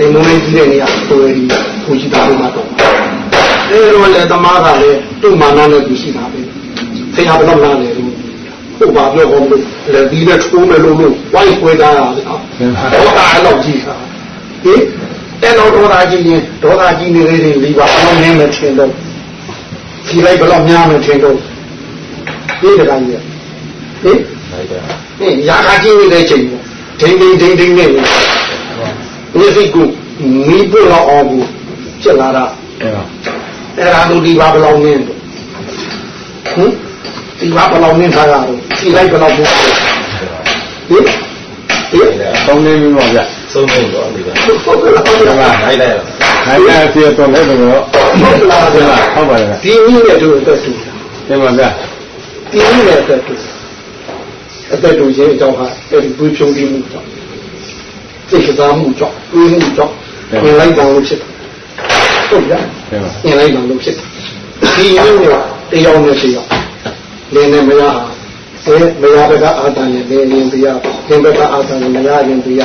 လေမနိုင်ကြည့်တဲ့နေရာကိုယ်ဒီကိုရှိတာလို့မတော့အဲတော့လေသမားကလည်းသူ့မာနနဲ့သူရှိတာပဲဆရာဘယ်တော့လာလဲလို့ဟုတ်ပါပြောဟောလို့လေဒီနဲ့ထိုးမယ်လို့လို့ဝိုင်းခွဲတာဟုတ်တာအဲ့တော့ကြည့်တာဟင်အဲ့တော့ဒေါသကြီးရင်ဒေါသကြီးနေလေးတွေလီပါအောင်နင်းမယ်ထင်တော့ဖြီလိုက်ဘလောက်များမယ်ထင်တော့ဒီတကကြီးဟင်ဟင်ရာခကြီးနေတဲ့ချိန်ပေါ့ဒိန်ဒိန်ဒိန်ဒိန်နဲ့ မျက်စိကိုမီးပွင့်တော့အောင်ကိုဖြစ်လာတာအဲ့ဒါတို့ဒီပါဘလောက်နင်းတော့ဟင်ဒီပါဘလောက်နင်းထားတာတော့ဖြီလိုက်ဘလောက်ပို့ဟင်ဟင်သုံးနေပြီပေါ့ဗျသုံးနေတော့ဒီကဟုတ်ကဲ့ဟုတ်ကဲ့နိုင်လိုက်တော့နိုင်လိုက်ပြေတော့လည်းတော့ဟုတ်လားဗျာဟုတ်ပါရဲ့ဒီနည်းနဲ့တို့အတွက်တူတယ်ပါဗျာဒီနည်းနဲ့အတွက်တူအသက်တူခြင်းအကြောင်းဟာအဲ့ဒီပွေးဖြုံးပြီးမှုကြောင့် စိတ်ကစားမှုကြောင့်တွေးမှုကြောင့်မြင်လိုက်တာလို့ဖြစ်တယ်ဟုတ်ဗျာမြင်လိုက်တာလို့ဖြစ်တယ်ဒီနည်းနဲ့တရားနဲ့တရားလင်းနဲ့မရဟာအဲမရဘက်ကအာတန်နဲ့လင်းရင်ပြရလင်းဘက်ကအာတန်နဲ့မရရင်ပြရ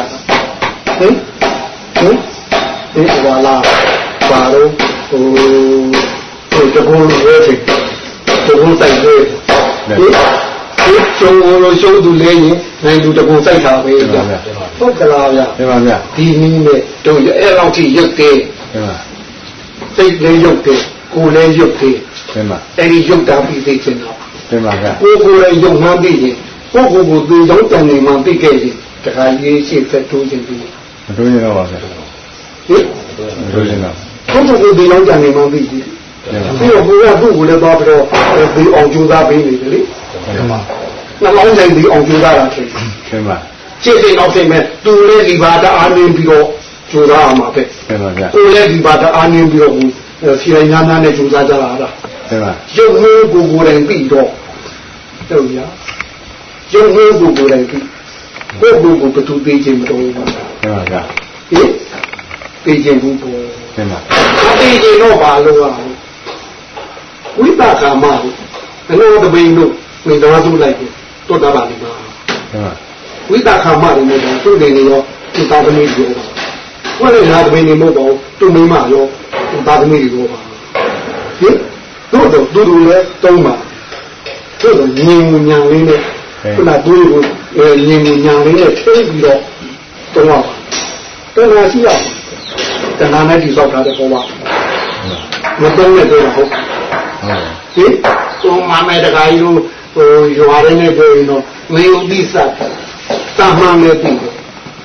ဟင်ဟင်ဒီဟောလာပါတော့ဟိုဟိုတကူရဲတယ်တကူတိုက်ရဲဒီဒီ ကျုံလို့ရှုံးသူလဲရင်နိုင်သူတကူစိုက်တာပဲဗျာဟုတ်ကလားဗျာမှန်ပါဗျာဒီနည်းနဲ့တို့အဲ့လောက်ထိရုပ်တယ်မှန်ပါစိတ်လည်းရုပ်တယ်ကိုယ်လည်းရုပ်တယ်မှန်ပါအဲ့ဒီရုပ်တာပြီးသိချင်တော့မှန်ပါဗျာကိုယ်ကိုယ်လည်းရုပ်မှန်းပြီးရင်ကိုယ်ကိုယ်ကိုသူကြောင့်တန်နေမှသိခဲ့ရင်တခါရေးရှိသက်တိုးခြင်းပြီးမတိုးရင်တော့ပါဗျာဟင်မတိုးရင်တော့ကိုယ်ကိုယ်ဒီလောက်တန်နေမှသိပြီပြီးတော့ကိုယ်ကသူ့ကိုလည်းသွားပြီးတော့ဒီအောင်ကြိုးစားပေးနေတယ်လေ ခင်ဗျာနှလုံးဆိုင်ပြီးအောင်ကြိုးစားတာဖြစ်ခင်ဗျာရှင်းရှင်းအောင်သိမဲ့သူလည်းဒီဘာသာအာနင်းပြီးတော့ကြိုးစားအောင်ပါပဲခင်ဗျာကိုလည်းဒီဘာသာအာနင်းပြီးတော့စီရိုင်းနာနာနဲ့ကြိုးစားကြတာဟာခင်ဗျာရုပ်ဟိုးကိုကိုယ်တိုင်ပြီးတော့တို့ရရုပ်ဟိုးကိုကိုယ်တိုင်ပြီးကိုယ်ကိုယ်ကိုဘသူပေးခြင်းမတော်ဘူးခင်ဗျာဟေးပေးခြင်းဘူးပေါ့ခင်ဗျာပေးခြင်းတော့ဘာလို့ရအောင်ဝိပါကမှာဘယ်လိုတပိန်တို့ ဝင်တော်စုလိုက်ပြီတွတ်တာပါလိမ့်မှာဝိတာခါမတွေနဲ့တော့သူ့နေနေရောသူသားသမီးတွေရောဘယ်လိုလာတပိန်နေမို့တော့သူ့မိမရောသူသားသမီးတွေရောပါဟင်တို့တော့သူတို့လည်းတုံးပါတို့တော့ငြင်းငညာလေးနဲ့ခုနသူတို့ကိုငြင်းငညာလေးနဲ့ထိပြီးတော့တုံးပါတုံးပါရှိရတဏှာနဲ့ဒီဆောက်ထားတဲ့ပေါ်ပါမတုံးနဲ့တော့ဟုတ်ဟင်သုံးမမဲတခါကြီးတို့ ဟိုရွာရင်းနဲ့ပြောရင်တော့မင်းဥပိသတာမှန်နဲ့ပြီး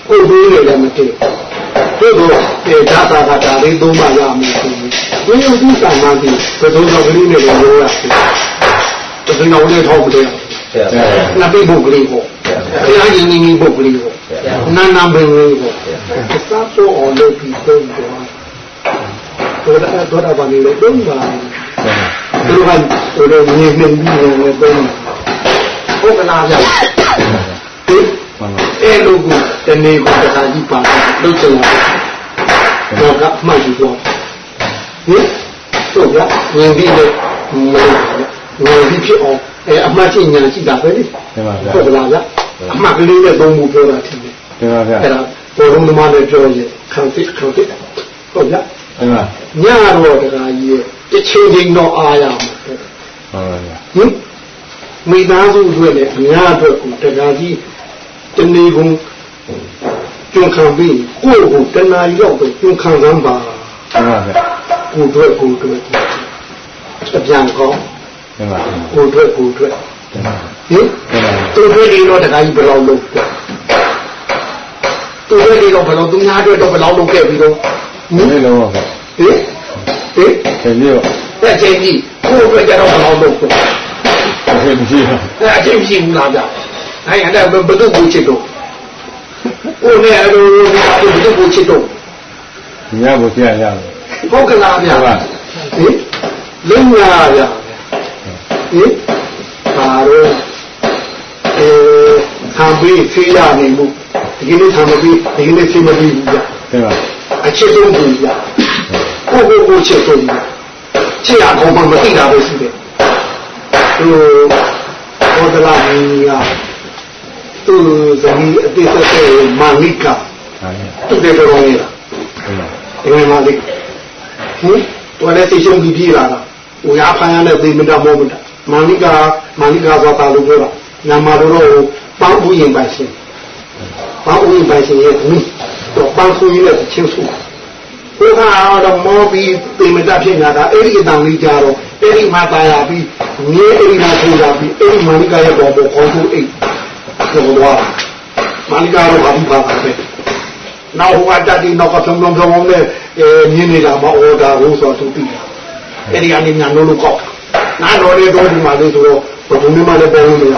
ကိုယ်သေးလည်းမတည့်တို့တော့ေဒါသာကဒါလေးသုံးမှရမယ်ဆိုရင်မင်းဥပိသမှန်ပြီးဘယ်လိုတော့ကလေးနဲ့ပြောရလဲတကယ်တော့လည်းထောက်မတယ်နပိဘုတ်ကလေးပေါ့တရားရင်နေဘုတ်ကလေးပေါ့နာနာဘယ်လေးပေါ့သာဆိုအောင်လုပ်ပြီးတော့တော့တော့တော့ဘာလို့လဲတော့ပါ သူတို့ကဟိုလိုမြင်မြင်ပြီးနေနေတော့ဟုတ်ကလားဗျာဒီအဲ့လိုကတနေ့ကတခါကြီးပါလို့ချင်လာတော့ကမှတ်ယူတော့ဟင်တို့ကမြင်ပြီးလေမလို့ငယ်ပြီးဖြစ်အောင်အဲအမှတ်ချင်းညာရှိတာပဲလေတင်ပါဗျာဟုတ်ကလားဗျအမှတ်ကလေးနဲ့သုံးဖို့ပြောတာထင်တယ်တင်ပါဗျာအဲ့ဒါဘောလုံးသမားနဲ့ပြောရင်ခံ fit ခံ fit ဟုတ်ဗျတင်ပါညတော့တခါကြီးရဲ့ တစ်ချိန်ချိန်တော့အားရမှာပေါ့ဟုတ်ပါဗျာဟင်မိသားစုအတွက်လည်းအများအတွက်ကိုတခါကြီးတနေကုန်ကျွန်းခံပြီးကိုယ့်ကိုတနာရီတော့ပဲကျွန်းခံစမ်းပါတင်ပါဗျာကိုယ်အတွက်ကိုယ်အတွက်အပြန်ကောင်းတင်ပါကိုယ်အတွက်ကိုယ်အတွက်တင်ပါဟင်သူတွေဒီတော့တခါကြီးဘယ်လောက်လုပ်သူတွေဒီတော့ဘယ်လောက်သူများအတွက်တော့ဘယ်လောက်လုပ်ခဲ့ပြီးတော့ဟင်ဒီလိုပါဗျာဟင် ဟင်ဒီလိုတဲ့ချိန်ကြီးကိုယ်အတွက်ကြတော့ဘယ်လောက်လုပ်ခဲ့ဒီမရှိပါအဲအချင်းမရှိဘူးလားဗျအဲအဲ့ဒါဘယ်သူ့ကိုချစ်တော့ကိုယ်နဲ့အလိုဘယ်သူ့ကိုချစ်တော့ညဘုရားရပါဟုတ်ကလားဗျဟုတ်ပါဟင်လင်းညာဗျဟင်ပါတော့အဲခံပြီးဖေးရနေမှုဒီကနေ့ခံမပြီးဒီကနေ့ဖေးမပြီးဘူးဗျတင်ပါအချစ်ဆုံးဘူးဗျ ကိုကိုကိုချစ်ဆုံးဗျချစ်ရကောင်းမှမသိတာပဲရှိတယ်သူဘောဒလာမင်းကြီးကသူဇနီးအတိတ်ဆက်မာနိကာဟာရသူ့တဲ့တော်နေတာတင်ပါဒီမှာလေးဟင်တော်လည်းသိရှုံးပြီးပြေးလာတာဟိုရဖန်ရတဲ့သေမတာမောမတာမာနိကာမာနိကာဆိုတာလို့ပြောတာညမာတို့တော့ပန်းဘူးရင်ပိုင်ရှင်ပန်းဘူးရင်ပိုင်ရှင်ရဲ့ဘူးတော့ပန်းဆူရင်းနဲ့ချင်းဆူ ဘုရားကတော့မောပြီးသိမတတ်ဖြစ်နေတာအဲ့ဒီအတန်လေးကြတော့အဲ့ဒီမှာတာယာပြီးငင်းအဲ့ဒီမှာထူတာပြီးအဲ့ဒီမာနိကရဲ့ဘောပေါ်ခေါ်သူအိတ်ဆိုတော့မာနိကရောဘာမှမဖြစ်နောက်ဟိုကတတိနောက်ကသုံးလုံးသုံးလုံးနဲ့အဲမြင်နေတာမအော်တာဘူးဆိုတော့သူသိတာအဲ့ဒီအနေညာလုံးလုံးကောက်နားတော်လေးတော့ဒီမှာလေးဆိုတော့ဘယ်သူမှလည်းပေါ်လို့မရ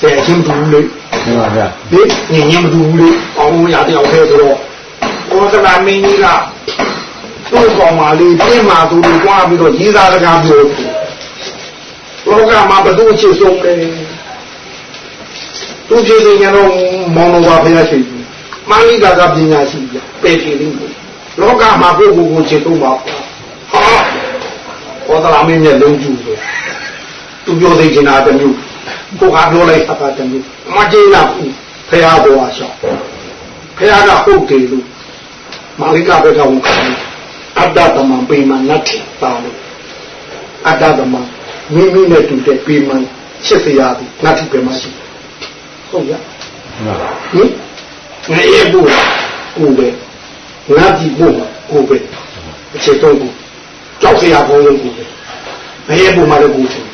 ဆယ်အချင်းဘူးလေဟုတ်ပါဗျာဒီညင်ညင်မတူဘူးလေအောင်းရတဲ့အောင်ခဲဆိုတော့ ဘောကလာမင်းကြီးကသူ့ကောင်မလေးပြင်းမာသူတွေကြွားပြီးတော့ရေးသားစကားပြောလောကမှာဘသူချစ်ဆုံးလဲသူဖြစ်နေကြတော့မောင်တော်ဘာဖျားရှိတယ်မာလိကာကပညာရှိပြပယ်ဖြေလိမ့်မယ်လောကမှာပုဂ္ဂိုလ်ကိုခြေသုံးပါဟာဘောဒရာမင်းရဲ့လုံးကျူဆိုသူပြောသိချင်တာတစ်မျိုးကိုကပြောလိုက်တာတစ်မျိုးမကျေနပ်ဘူးဖះဘောအားရှောက်ဖះကဟုတ်တယ်လို့ မာလိကာဘက်ကဝန်ခံအတ္တသမံပေမနတ္ထိပါလို့အတ္တသမံမိမိနဲ့တူတဲ့ပေမချစ်စရာဒီနတ္ထိပေမရှိဟုတ်ရဟုတ်ပါဟင်ငရေဘူးကိုပဲငါကြည့်ဖို့ကိုပဲအခြေတော့ကိုကြောက်စရာကောင်းလို့ကိုပဲငရေဘူးမှာလည်းကိုချင်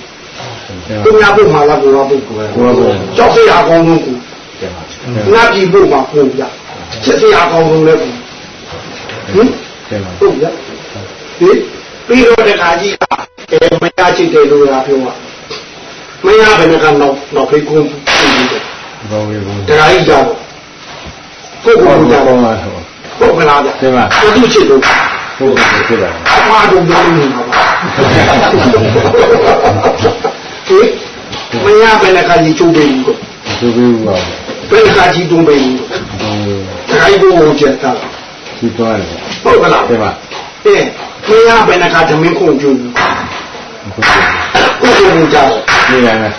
တင်ပါသူများဖို့မှာလည်းကိုရောဖို့ကိုပဲကိုယ်ကကြောက်စရာကောင်းလို့ကိုတင်ပါငါကြည့်ဖို့မှာကိုပြချစ်စရာကောင်းလို့လည်းကို ဟင်တင်ပါဟုတ်ရဟင်ပြီးတော့တခါကြီးကအဲမရချစ်တယ်လို့ရာပြောတာမရဘယ်နဲ့ကတော့တော့ဖေးကုန်းပြီးတယ်ဘောဝေဘောတခါကြီးကြောက်ကိုကိုဘောကိုကြောက်ဘောမှာဟုတ်ကလားဗျတင်ပါဘုသူချစ်လို့ဟုတ်ကဲ့ဖြစ်ပါအမှားတော့ပြောနေမှာပါဟေးမရဘယ်နဲ့ကကြီးချိုးပေးဘူးကိုသူပြီးပါဘယ်နဲ့ကကြီးတွန်းပေးဘူးကိုဘောဝေခိုင်းဖို့ချက်တာ ဒီသွားတယ်ဟုတ်ကလားတင်ပါအဲမရဘယ်နဲ့ကသမင်းခုန်ကျူးဘူးဟုတ်ကဲ့ကိုကိုကိုကြောက်နေရမယ်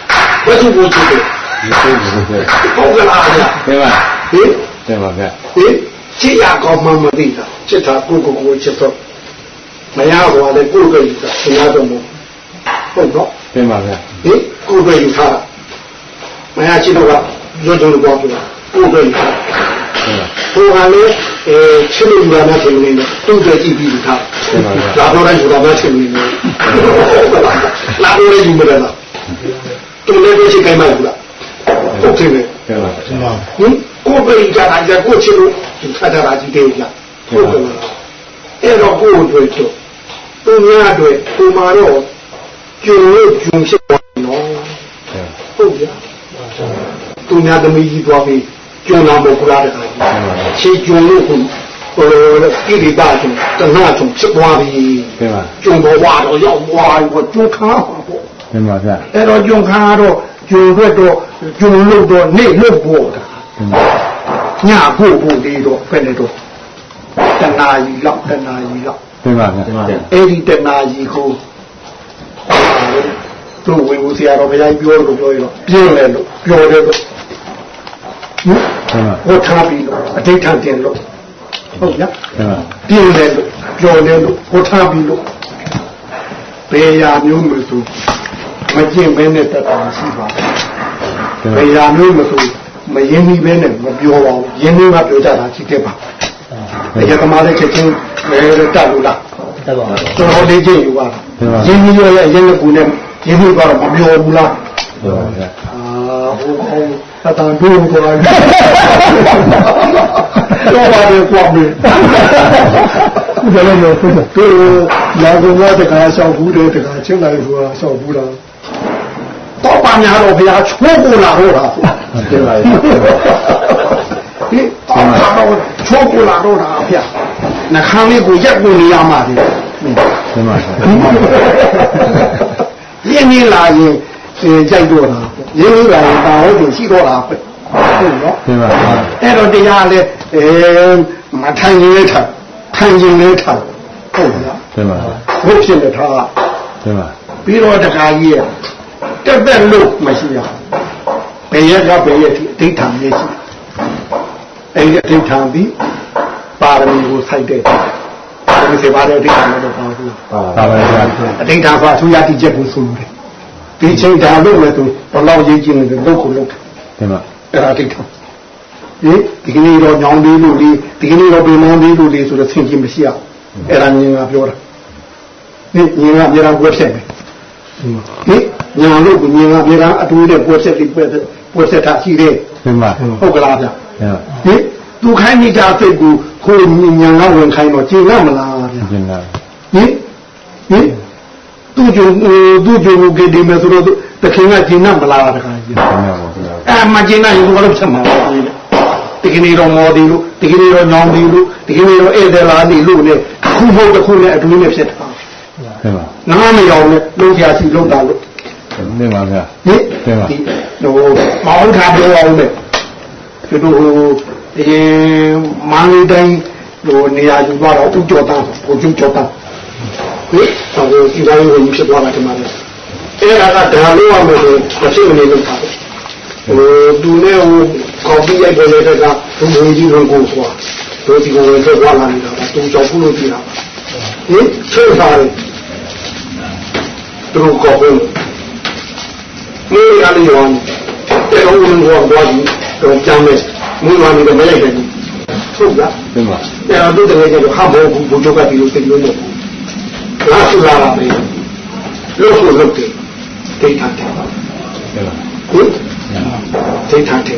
ဘယ်သူကိုချစ်တယ်ဒီစိတ်ကိုပဲဟုတ်ကလားဗျတင်ပါဟေးတင်ပါဗျာဟေးချစ်ရကောင်းမှမသိတာချစ်တာကိုကိုကိုချစ်တော့မရဘောလည်းကိုကိုကြီးကဆရာတော်မဟုတ်တော့တင်ပါဗျာဟင်ကိုယ်ပဲယူထားတာမရချစ်တော့ကရွတ်တယ်လို့ပြောပြတာကိုယ်ပဲယူထားတင်ပါဟိုကလည်းအဲချစ်လို့ယူတာနဲ့ဆိုနေတယ်သူ့အတွက်ကြည့်ပြီးယူထားလာတော့ တိုင်းဆိုတာမှချစ်နေတယ်လာတော့လည်းယူမတယ်လားသူလည်းပဲချစ်ခိုင်းမှဘူးလားဟုတ်တယ်လေတင်ပါတင်ပါဟင်ကိုယ်ပဲယူထားတာကြကိုချစ်လို့ယူထားတာကြီးတယ်ကြာဟုတ်ကဲ့အဲ့တော့ကိုယ်အတွ က်တော့သူများအတွက်ကိုမာတော့ကျုံလို့ကျုံဖြစ်သွားနော်ဟုတ်ဗျာသူများသမီးကြီးသွားပြီးကျွန်းလာမို့ခလားတခါကြီးခြေကျွန်းလို့ခုဟိုကိရိတာကျွန်းတနာကျွန်းဖြစ်သွားပြီတင်ပါကျွန်းဘဝတော့ရောက်သွားပြီကျွန်းခါပါပေါ့တင်ပါဗျာအဲ့တော့ကျွန်းခါတော့ကျွန်းဘက်တော့ကျွန်းလို့တော့နေလို့ပေါ့တာတင်ပါညဖို့ဖို့ဒီတော့ဖက်နေတော့တနာကြီးလောက်တနာကြီးလောက်တင်ပါဗျာတင်ပါအဲ့ဒီတနာကြီးကိုသူဝေဘူးဆရာတော်ဘုရားပြောလို့ပြောရတော့ပြင်းတယ်လို့ပြောတယ်လို့ ဟင်ဟောထားပြီးလို့အဋိဋ္ဌံတင်လို့ဟုတ်ဗျာပြင်းတယ်လို့ပြောတယ်လို့ဟောထားပြီးလို့ဘယ်ရာမျိုးမျိုးဆိုမကျင့်ဘဲနဲ့တက်တာရှိပါတယ်ဘယ်ရာမျိုးမျိုးဆိုမရင်းနှီးဘဲနဲ့မပြောပါဘူးရင်းနှီးမှပြောကြတာရှိတယ်ပါအရကမားတဲ့ချက်ချင်းဘယ်လိုတက်လို့လားတက်ပါဘူးတော်တော်လေးကြည့်ယူပါရင်းနှီးရရဲ့ရင်းနှီးကူနဲ့ရင်းနှီးကတော့မပြောဘူးလားပြောပါဗျာအာဟိုဟို အတန်ဒိုးသွားပြီတော့ပါတယ်ကွာပြီဒါလည်းတော့သူလာကုန်ရတကားလျှောက်ဘူးတယ်တကားချင်းလိုက်ဆိုတာလျှောက်ဘူးလားတော့ပါများတော့ဘုရားချိုးကိုလာတော့တာတင်ပါရဲ့ဟင်အော်တော့ချိုးကိုလာတော့တာဗျာနှခမ်းလေးကိုရက်ကိုနေရမှာဒီတင်ပါရဲ့ရင်းနေလာရင် ကြိုက်တော့တာရင်းနေလာရင်တာဟုတ်တယ်ရှိတော့တာပဲဟုတ်နော်တင်ပါအဲ့တော့တရားလဲအဲမထိုင်ရင်လည်းထိုင်ထိုင်ရင်လည်းထိုင်ဟုတ်လားတင်ပါဟုတ်ဖြစ်နေထားတင်ပါပြီးတော့တခါကြီးရဲ့တက်တက်လို့မရှိရဘယ်ရက်ကဘယ်ရက်ဒီအဋ္ဌာမျက်ရှိအဲ့ဒီအဋ္ဌာပြီးပါရမီကိုစိုက်တဲ့ဒီစေပါတဲ့အဋ္ဌာလည်းတော့ပါဘူးပါပါဗျာအဋ္ဌာဆိုအထူးရတိချက်ကိုဆိုလို့တယ် ဒီချိန်ဒါလို့လည်းသူဘလောက်ရေးကြည့်နေတယ်လို့ကိုလို့တင်ပါအဲ့ဒါအဋ္ဌာဟင်ဒီကနေ့တော့ညောင်းပြီးလို့ဒီဒီကနေ့တော့ပြင်မောင်းပြီးလို့ဒီဆိုတော့ဆင်ခြင်မရှိအောင်အဲ့ဒါမြင်ကပြောတာဒီမြင်ကပြောတာကွက်ဖြစ်တယ်ဟင်ညာလို့မြင်ကပြေတာအတူတဲ့ပွဲဆက်ပြီးပွဲပွဲဆက်တာရှိတယ်မှန်ပါဟုတ်ကလားဗျဟင်သူခိုင်းမိတာစိတ်ကိုကိုညာကဝင်ခိုင်းတော့ကျင်ရမလားဗျကျင်လာဟင်ဟင် သူ့ကြုံသူ့ကြုံကိုဒီမဲ့ဆိုတော့တခင်ကကျင်မလားတခါကြီးအဲမကျင်နိုင်ဘူးဘာလို့ဆက်မှာလဲဒီကနေ့တော့မော်ဒီလို့ဒီကနေ့တော့ညောင်းဒီလို့ဒီကနေ့တော့ဧည့်သည်လာနေလို့လေခုမဟုတ်တစ်ခုနဲ့အတူနဲ့ဖြစ်တာဟုတ်ပါနားမရောနဲ့လုံးချာစီလုံးတာလို့နေပါဗျာဟင်တင်ပါဟိုမောင်းထားပြောအောင်လေသူတို့ဟိုဒီမန္တလေးတိုင်းဟိုနေရာယူသွားတော့ဥကြောတန်းကိုကျူးကြောတန်း ဟိဟိုဒီတိုင်းဝင်ဖြစ်သွားတာဒီမှာလေအဲ့ဒါကဒါလို့ရမယ်လို့မဖြစ်မနေလို့ပါဟိုသူနဲ့ဟိုကော်ပီရိုက်ပေါ်နေတဲ့ကဘုံဘုံကြီးဝင်ကိုသွားတို့ဒီကိုဝင်ထွက်သွားလာနေတာကသူကြောက်ဖို့လို့ပြတာဟင်ဆွေးစားတယ်သူတို့ကောဘုံမင်းရလေးရောတဲ့တော့ဝင်သွားသွားပြီးတော့ကြမ်းမယ်မင်းလာနေတော့မလိုက်ဘူးဟုတ်လားမှန်ပါအဲ့တော့သူတကယ်ကျတော့ဟာဘောဘူးဘုချုပ်ကဒီလိုစိတ်လို့မဟုတ်ဘူး ငါဆူလာပါပဲလို့ဆိုလို့တယ်ဒိဋ္ဌာတယ်ဟုတ်ဒိဋ္ဌာတယ်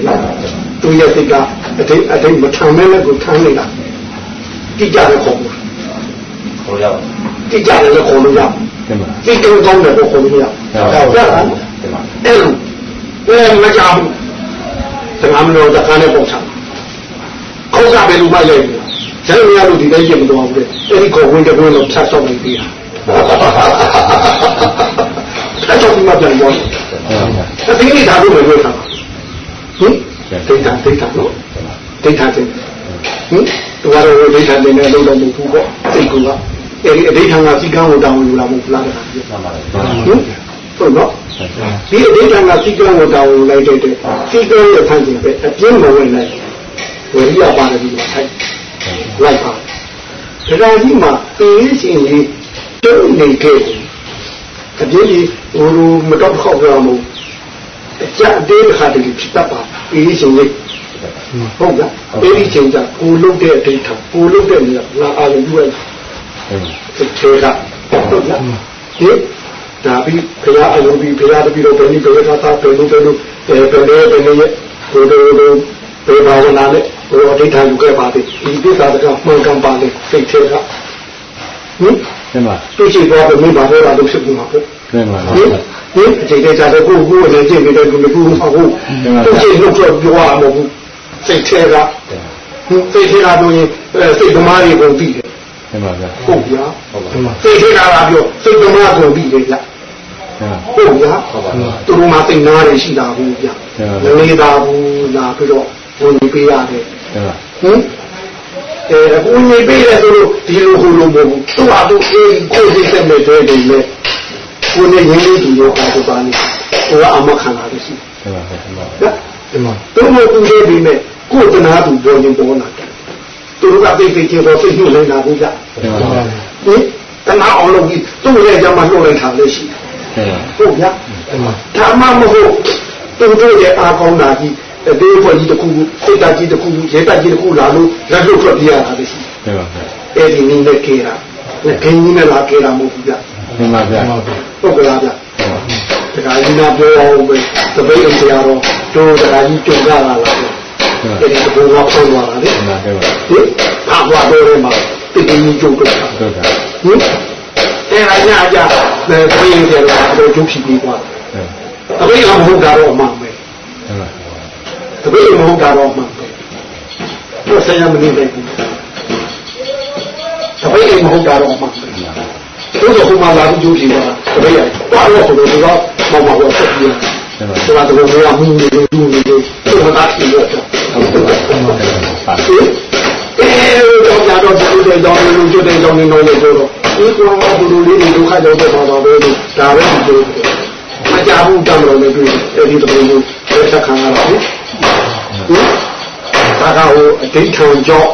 သူရဲ့စိတ်ကအတိတ်အတိတ်မထမ်းမဲလည်းကိုထမ်းနေတာတိကျတယ်ခေါ်ဘူးခေါ်ရတိကျတယ်လည်းခေါ်လို့ရတိကျကောင်းတယ်ကိုခေါ်လို့ရဟုတ်လားအဲ့လိုအဲမကြောက်ဘူးတခါမလို့တခါနဲ့ပုံချခေါက်စားပဲလူမလဲကျ န်ရလို့ဒီတိုင်းရင်မတော်ဘူးလေအဲ့ဒီခေါ်ဝင်တဲ့ဘုန်းလို့ဖြတ်ဆောက်နေပြီအဲ့တော့ဒီမှာပြန်ပြောတယ်ဒီနေ့ဒါလို့ပြောတာဟင်ဒိဋ္ဌာဒိဋ္ဌာနော်ဒိဋ္ဌာတဲ့ဟင်သူကတော့ဒိဋ္ဌာနေနဲ့လုံးလုံးမဟုတ်ဘူးပေါ့စိတ်ကအဲ့ဒီအဋ္ဌာကစီကံကိုတောင်းယူလာမှုလားတဲ့ဟင်ဟုတ်နော်ဒီအဋ္ဌာကစီကံကိုတောင်းယူလိုက်တဲ့စီကံရဲ့ဖန်တီးပဲအပြင်းမဝင်လိုက်ဝိရိယပါတယ်ဒီမှာထိုက် လိုက်ပါဒါကြောင့်ဒီမှာအေးရှင်ကြီးတုံးနေခဲ့အပြင်းကြီးဟိုလိုမတော့ခောက်ကြအောင်အကြအသေးတစ်ခါတည်းဖြစ်တတ်ပါအေးရှင်ကြီးဟုတ်ကဲ့အဲ့ဒီချိန်ကျကိုလုတ်တဲ့အဋ္ဌာကိုလုတ်တဲ့နေရာငါအာရုံပြုလိုက်စိတ်သေးကဟုတ်လားဒီဒါပြီးဘုရားအယုံပြီးဘုရားတပည့်တော်ဘယ်နည်းဘယ်သာသာဘယ်လိုဘယ်လိုအဲဘယ်လိုဘယ်လိုရဲ့ဟိုလို လိုဘယ်ဘာဝနာနဲ့ဟိုအဋ္ဌာယူခဲ့ပါသေးဒီသစ္စာတကမှန်ကန်ပါလေစိတ်သေးကဟင်မှန်ပါသူရှိသွားပြီးမိဘဟောတာလို့ဖြစ်မှာပေါ့မှန်ပါဟင်ဟင်အချိန်တည်းကြတဲ့ကိုကိုအနေချင်းနေတဲ့လူမျိုးမဟုတ်ဘူးသူရှိလို့ပြောပြောရမှာမဟုတ်ဘူးစိတ်သေးကစိတ်သေးတာတို့ရင်စိတ်သမားတွေပုံပြီးတယ်မှန်ပါဗျာဟုတ်ဗျာဟုတ်ပါစိတ်ထဲကလာပြောစိတ်ကမကုန်ပြီလေဗျာဟုတ်ဗျာသူတို့မှစိတ်နာတွေရှိတာဘူးဗျာမနေတာဘူးလာပြီးတော့ ဝင်ပေးရတယ်ဟင်အဲအခုနေပေးတယ်ဆိုလို့ဒီလိုဟိုလိုမဟုတ်ဘူးသူ့အတူအေးကိုယ်စိတ်ဆက်မဲ့တွေတွေလေကိုယ်နဲ့ရင်းနှီးသူရောပါတော့ပါနေကိုကအမခံလာလို့ရှိဒီမှာဒီမှာနော်ဒီမှာတို့မတူသေးပြီမဲ့ကိုယ်တနာသူပေါ်ရင်ပေါ်လာတယ်သူတို့ကသိသိချင်းတော့သိညှို့နေတာဘူးကြဒီမှာဟင်တနာအောင်လုပ်ပြီးသူ့ရဲ့ကြမှာလှုပ်လိုက်တာလည်းရှိတယ်ဒီမှာဟုတ်ဗျာဒီမှာဒါမှမဟုတ်သူတို့ရဲ့အာကောင်းတာကြီး အသေးဖွဲ့ကြီးတစ်ခုစိတ်ဓာတ်ကြီးတစ်ခုရေဓာတ်ကြီးတစ်ခုလာလို့လက်လွတ်ထွက်ပြရတာလည်းရှိဒီမှာအဲ့ဒီနည်းနဲ့ခေတာနဲ့ခင်းကြီးနဲ့လာခေတာမဟုတ်ဘူးဗျဒီမှာဗျာဒီမှာဟုတ်ကလားဗျတခါကြီးနာပြောအောင်ပဲသပိတ်အင်တရားတော့တို့တခါကြီးကြုံရတာလားအဲ့ဒီဘုရားဖောင်းသွားတာလေဒီမှာဒီမှာဟင်ဘာဘာတော့လဲမှာတိတိကြီးကြုံကြတာတို့ကဟင်အဲ့ဒါညကြသပိတ်အင်တရားတော့ကျုပ်ဖြစ်ပြီးသွားသပိတ်ကမဟုတ်တာတော့အမှန်ပဲဒီမှာ တပည့်မဟုတ်တာတော့မှန်တယ်သူဆရာမနေပဲဘူးတပည့်မဟုတ်တာတော့မှန်တယ်သူကဟိုမှာလာပြီးကြိုးစီတာတပည့်ရတော့တော့ဆိုတော့ဒီတော့မမဟုတ်ဆက်ပြီးဒီမှာဆိုတာတော့ဘယ်မှာမှုနေလို့သူနေလို့သူကတာဖြစ်တော့ပါအဲတော့ကြတော့ဒီလိုကြောင်းလို့ကျွတ်တဲ့ကြောင်းနေတော့လေဆိုတော့ဒီကောင်ကဘလူလေးတွေဒုက္ခကြောင့်တက်သွားတော့လေဒါပဲဒီလိုမကြဘူးတမ်းလို့လည်းတွေ့အဲဒီတပည့်ကိုဆက်ခံရတော့ဟင် ဒါကဟိုအဋ္ဌံကြောင့်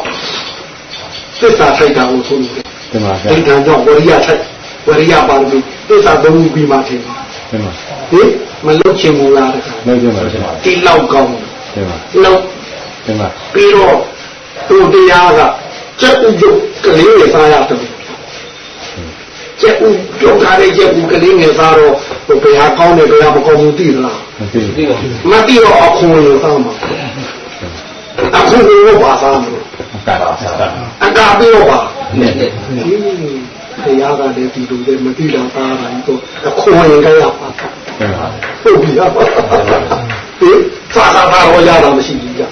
သစ္စာထိုက်တာကိုဆိုလို့ဒီမှာအဋ္ဌံကြောင့်ဝရိယထိုက်ဝရိယပါလို့သစ္စာသုံးခုပြီးမှထင်ဒီမှာဟင်မလုတ်ချင်ဘူးလားတခါလုံးကျမှာဒီမှာဒီလောက်ကောင်းဒီမှာလောက်ဒီမှာပြီးတော့သူတရားကကျက်ဥပြုတ်ကလေးတွေစားရတယ် ကျက်ဥပြုတ်ထားတဲ့ကျက်ဥကလေးငယ်စားတော့ဟိုဘယ်ဟာကောင်းတယ်ဘယ်ဟာမကောင်းဘူးသိသလားမသိဘူးမသိတော့အခွန်လို့စားမှာအခွန်ကိုပါစားမှာအကာပါသာအကာပြီးတော့ပါနဲ့နဲ့တရားကလည်းဒီလိုလည်းမသိတာသားတာကြီးတော့အခွန်ရင်ကြရပါဒီမှာဟုတ်ပြီလားဟင်စားစားသားတော့ရတာမရှိဘူးကြ